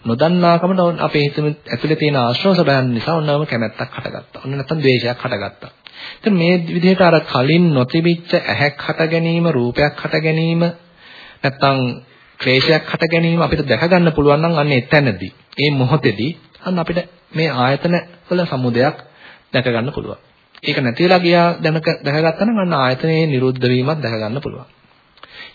නොදන්නාකමට අපේ හිත ඇතුලේ තියෙන ආශ්‍රව සබයන් නිසා ඔන්නම කැමැත්තක් හටගත්තා. ඔන්න නැත්තම් ද්වේෂයක් හටගත්තා. ඉතින් මේ විදිහට අර කලින් නොතිබිච්ච ඇහැක් හට ගැනීම, රූපයක් හට ගැනීම නැත්තම් ක්ලේශයක් හට ගැනීම අපිට දැක ගන්න පුළුවන් නම් අන්න එතැනදී ඒ මොහොතේදී අන්න අපිට මේ ආයතන වල සමුදයක් දැක ගන්න පුළුවන්. ඒක නැති වෙලා ගියා දැනක දැකගත්තා නම් අන්න ආයතනයේ නිරුද්ධ වීමත් දැක ගන්න පුළුවන්.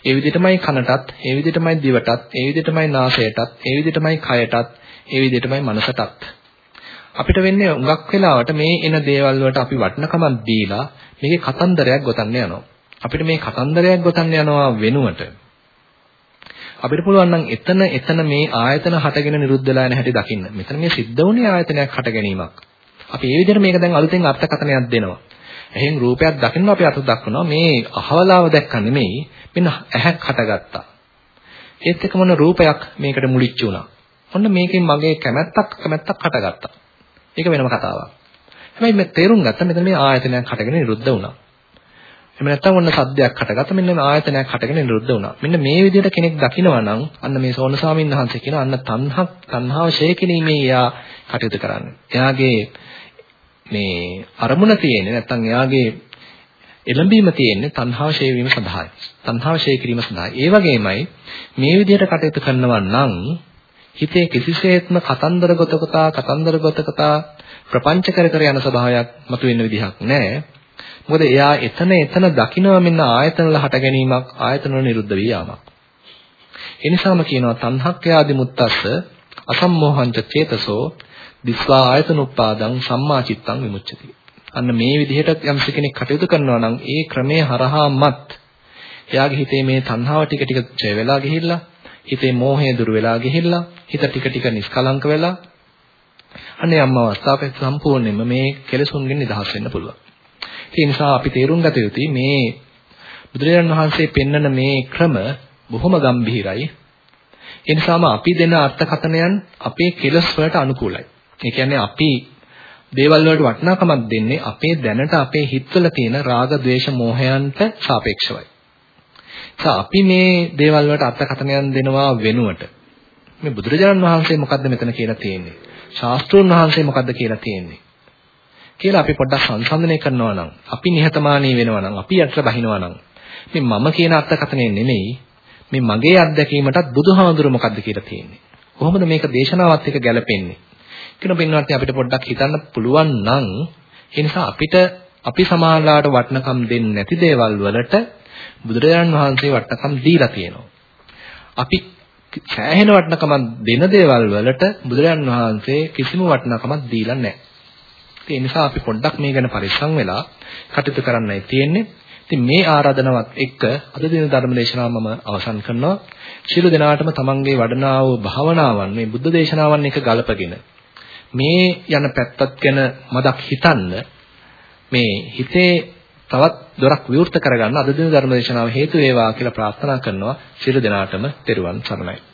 ඒ විදිහටමයි කනටත්, ඒ විදිහටමයි දිවටත්, ඒ විදිහටමයි නාසයටත්, ඒ විදිහටමයි කයටත්, ඒ විදිහටමයි මනසටත්. අපිට වෙන්නේ උඟක් වෙලාවට මේ එන දේවල් වලට අපි වටිනකමක් දීලා මේකේ කතන්දරයක් ගොතන්න යනවා. අපිට මේ කතන්දරයක් ගොතන්න යනවා වෙනුවට අපිට පුළුවන් නම් එතන එතන මේ ආයතන හටගෙන නිරුද්ධ වෙලා යන හැටි දකින්න. මෙතන මේ සිද්ධ වුණේ ආයතනයක් හට ගැනීමක්. අපි ඒ විදිහට මේක දැන් අලුතෙන් අර්ථකථනයක් දෙනවා. එහෙන් රූපයක් දකින්න අපි අත දක්වනවා මේ අහවලාව දැක්ක නෙමෙයි මෙන්න ඇහැක් හටගත්තා. ඒත් එක මොන රූපයක් මේකට මුලිච්ච වුණා. ඔන්න මේකෙන් මගේ කැමැත්තක් කැමැත්තක් හටගත්තා. ඒක වෙනම කතාවක්. හැබැයි මේ තේරුම් ගත්තා මෙතන මේ ආයතනයක් හටගෙන නිරුද්ධ වුණා. එහෙම නැත්නම් ඔන්න සද්දයක් හටගත්තා මෙන්න මේ ආයතනයක් හටගෙන නිරුද්ධ වුණා. මෙන්න මේ විදිහට කෙනෙක් දකිනවා නම් අන්න මේ සෝන ස්වාමීන් වහන්සේ කියන අන්න තණ්හක් තණ්හාව ෂේ කිරීමේ යා කටයුතු කරන්නේ. එයාගේ මේ අරමුණ තියෙන්නේ නැත්නම් එයාගේ එළඹීම තියෙන්නේ තණ්හාව ෂේ වීම සඳහායි. තණ්හාව ෂේ කිරීම සඳහායි. ඒ වගේමයි මේ විදිහට කටයුතු කරනවා නම් හිතේ කිසිසේත්ම කතන්දර ගොතකතා කතන්දර ගොතකතා ප්‍රපංච කර කර යන ස්වභාවයක් මතුවෙන්න විදිහක් නැහැ. මොකද එයා එතන එතන දකිනවා මෙන්න ආයතන වල හට ගැනීමක් ආයතන වල නිරුද්ධ වී යාමක්. ඒ නිසාම කියනවා තණ්හක්ඛයාදි මුත්තස්ස අසම්මෝහංච චේතසෝ දිස්වා ආයතනුප්පාදං සම්මාචිත්තං විමුච්ඡති. අන්න මේ විදිහට යම් කෙනෙක් කටයුතු කරනවා නම් ඒ ක්‍රමයේ හරහාමත් එයාගේ හිතේ මේ තණ්හාව ටික ටික ඡය වෙලා ගිහිල්ලා හිතේ මෝහය දුර වෙලා ගිහිල්ලා හිත ටික ටික නිස්කලංක වෙලා අනේ යම් අවස්ථාවක සම්පූර්ණයෙන්ම මේ කෙලෙසුන්ගෙන් නිදහස් වෙන්න පුළුවන්. ඒ නිසා අපි තේරුම් ගත යුතුයි මේ බුදුරජාණන් වහන්සේ පෙන්වන මේ ක්‍රම බොහොම ගැඹිරයි. ඒ නිසාම අපි දෙන අර්ථකථනයන් අපේ කෙලස් වලට අනුකූලයි. ඒ කියන්නේ අපි දේවල් වලට වටිනාකමක් දෙන්නේ අපේ දැනට අපේ හිතවල තියෙන රාග, ద్వේෂ, මෝහයන්ට සාපේක්ෂවයි. ඒ අපි මේ දේවල් වලට අර්ථකථනයන් දෙනවා වෙනුවට මේ බුදුරජාණන් වහන්සේ මොකද්ද මෙතන කියලා තියෙන්නේ? ශාස්ත්‍රෝන් වහන්සේ මොකද්ද කියලා තියෙන්නේ? කියලා අපි පොඩ්ඩක් සංසන්දනය කරනවා නම් අපි නිහතමානී වෙනවා නම් අපි යටට බහිනවා නම් මේ මම කියන අර්ථකථනය නෙමෙයි මේ මගේ අත්දැකීමටත් බුදුහාමුදුර මොකද්ද කියලා තියෙන්නේ. කොහොමද මේක දේශනාවත් එක්ක ගැලපෙන්නේ? කියන පින්වත්නි අපිට පොඩ්ඩක් හිතන්න පුළුවන් නම් ඒ නිසා අපිට අපි සමාජලාට වටනකම් දෙන්නේ නැති දේවල් වලට බුදුරජාණන් වහන්සේ වටනකම් දීලා තියෙනවා. අපි සෑහෙන වටනකමක් දෙන දේවල් වලට බුදුරජාණන් වහන්සේ කිසිම වටනකමක් දීලා නැහැ. ඒ නිසා අපි පොඩ්ඩක් මේ ගැන පරිස්සම් වෙලා කටයුතු කරන්නයි තියෙන්නේ. ඉතින් මේ ආරාධනාවත් එක්ක අද දින ධර්ම දේශනාව මම අවසන් කරනවා. ශිළු දෙනාටම තමන්ගේ වඩනා වූ භාවනාවන් මේ බුද්ධ දේශනාවන් එක ගලපගෙන මේ යන පැත්තත් ගැන මදක් හිතන්න මේ හිතේ තවත් දොරක් විවෘත කරගන්න අද දින ධර්ම දේශනාව හේතු වේවා කියලා ප්‍රාර්ථනා කරනවා. ශිළු දෙනාටම තෙරුවන් සරණයි.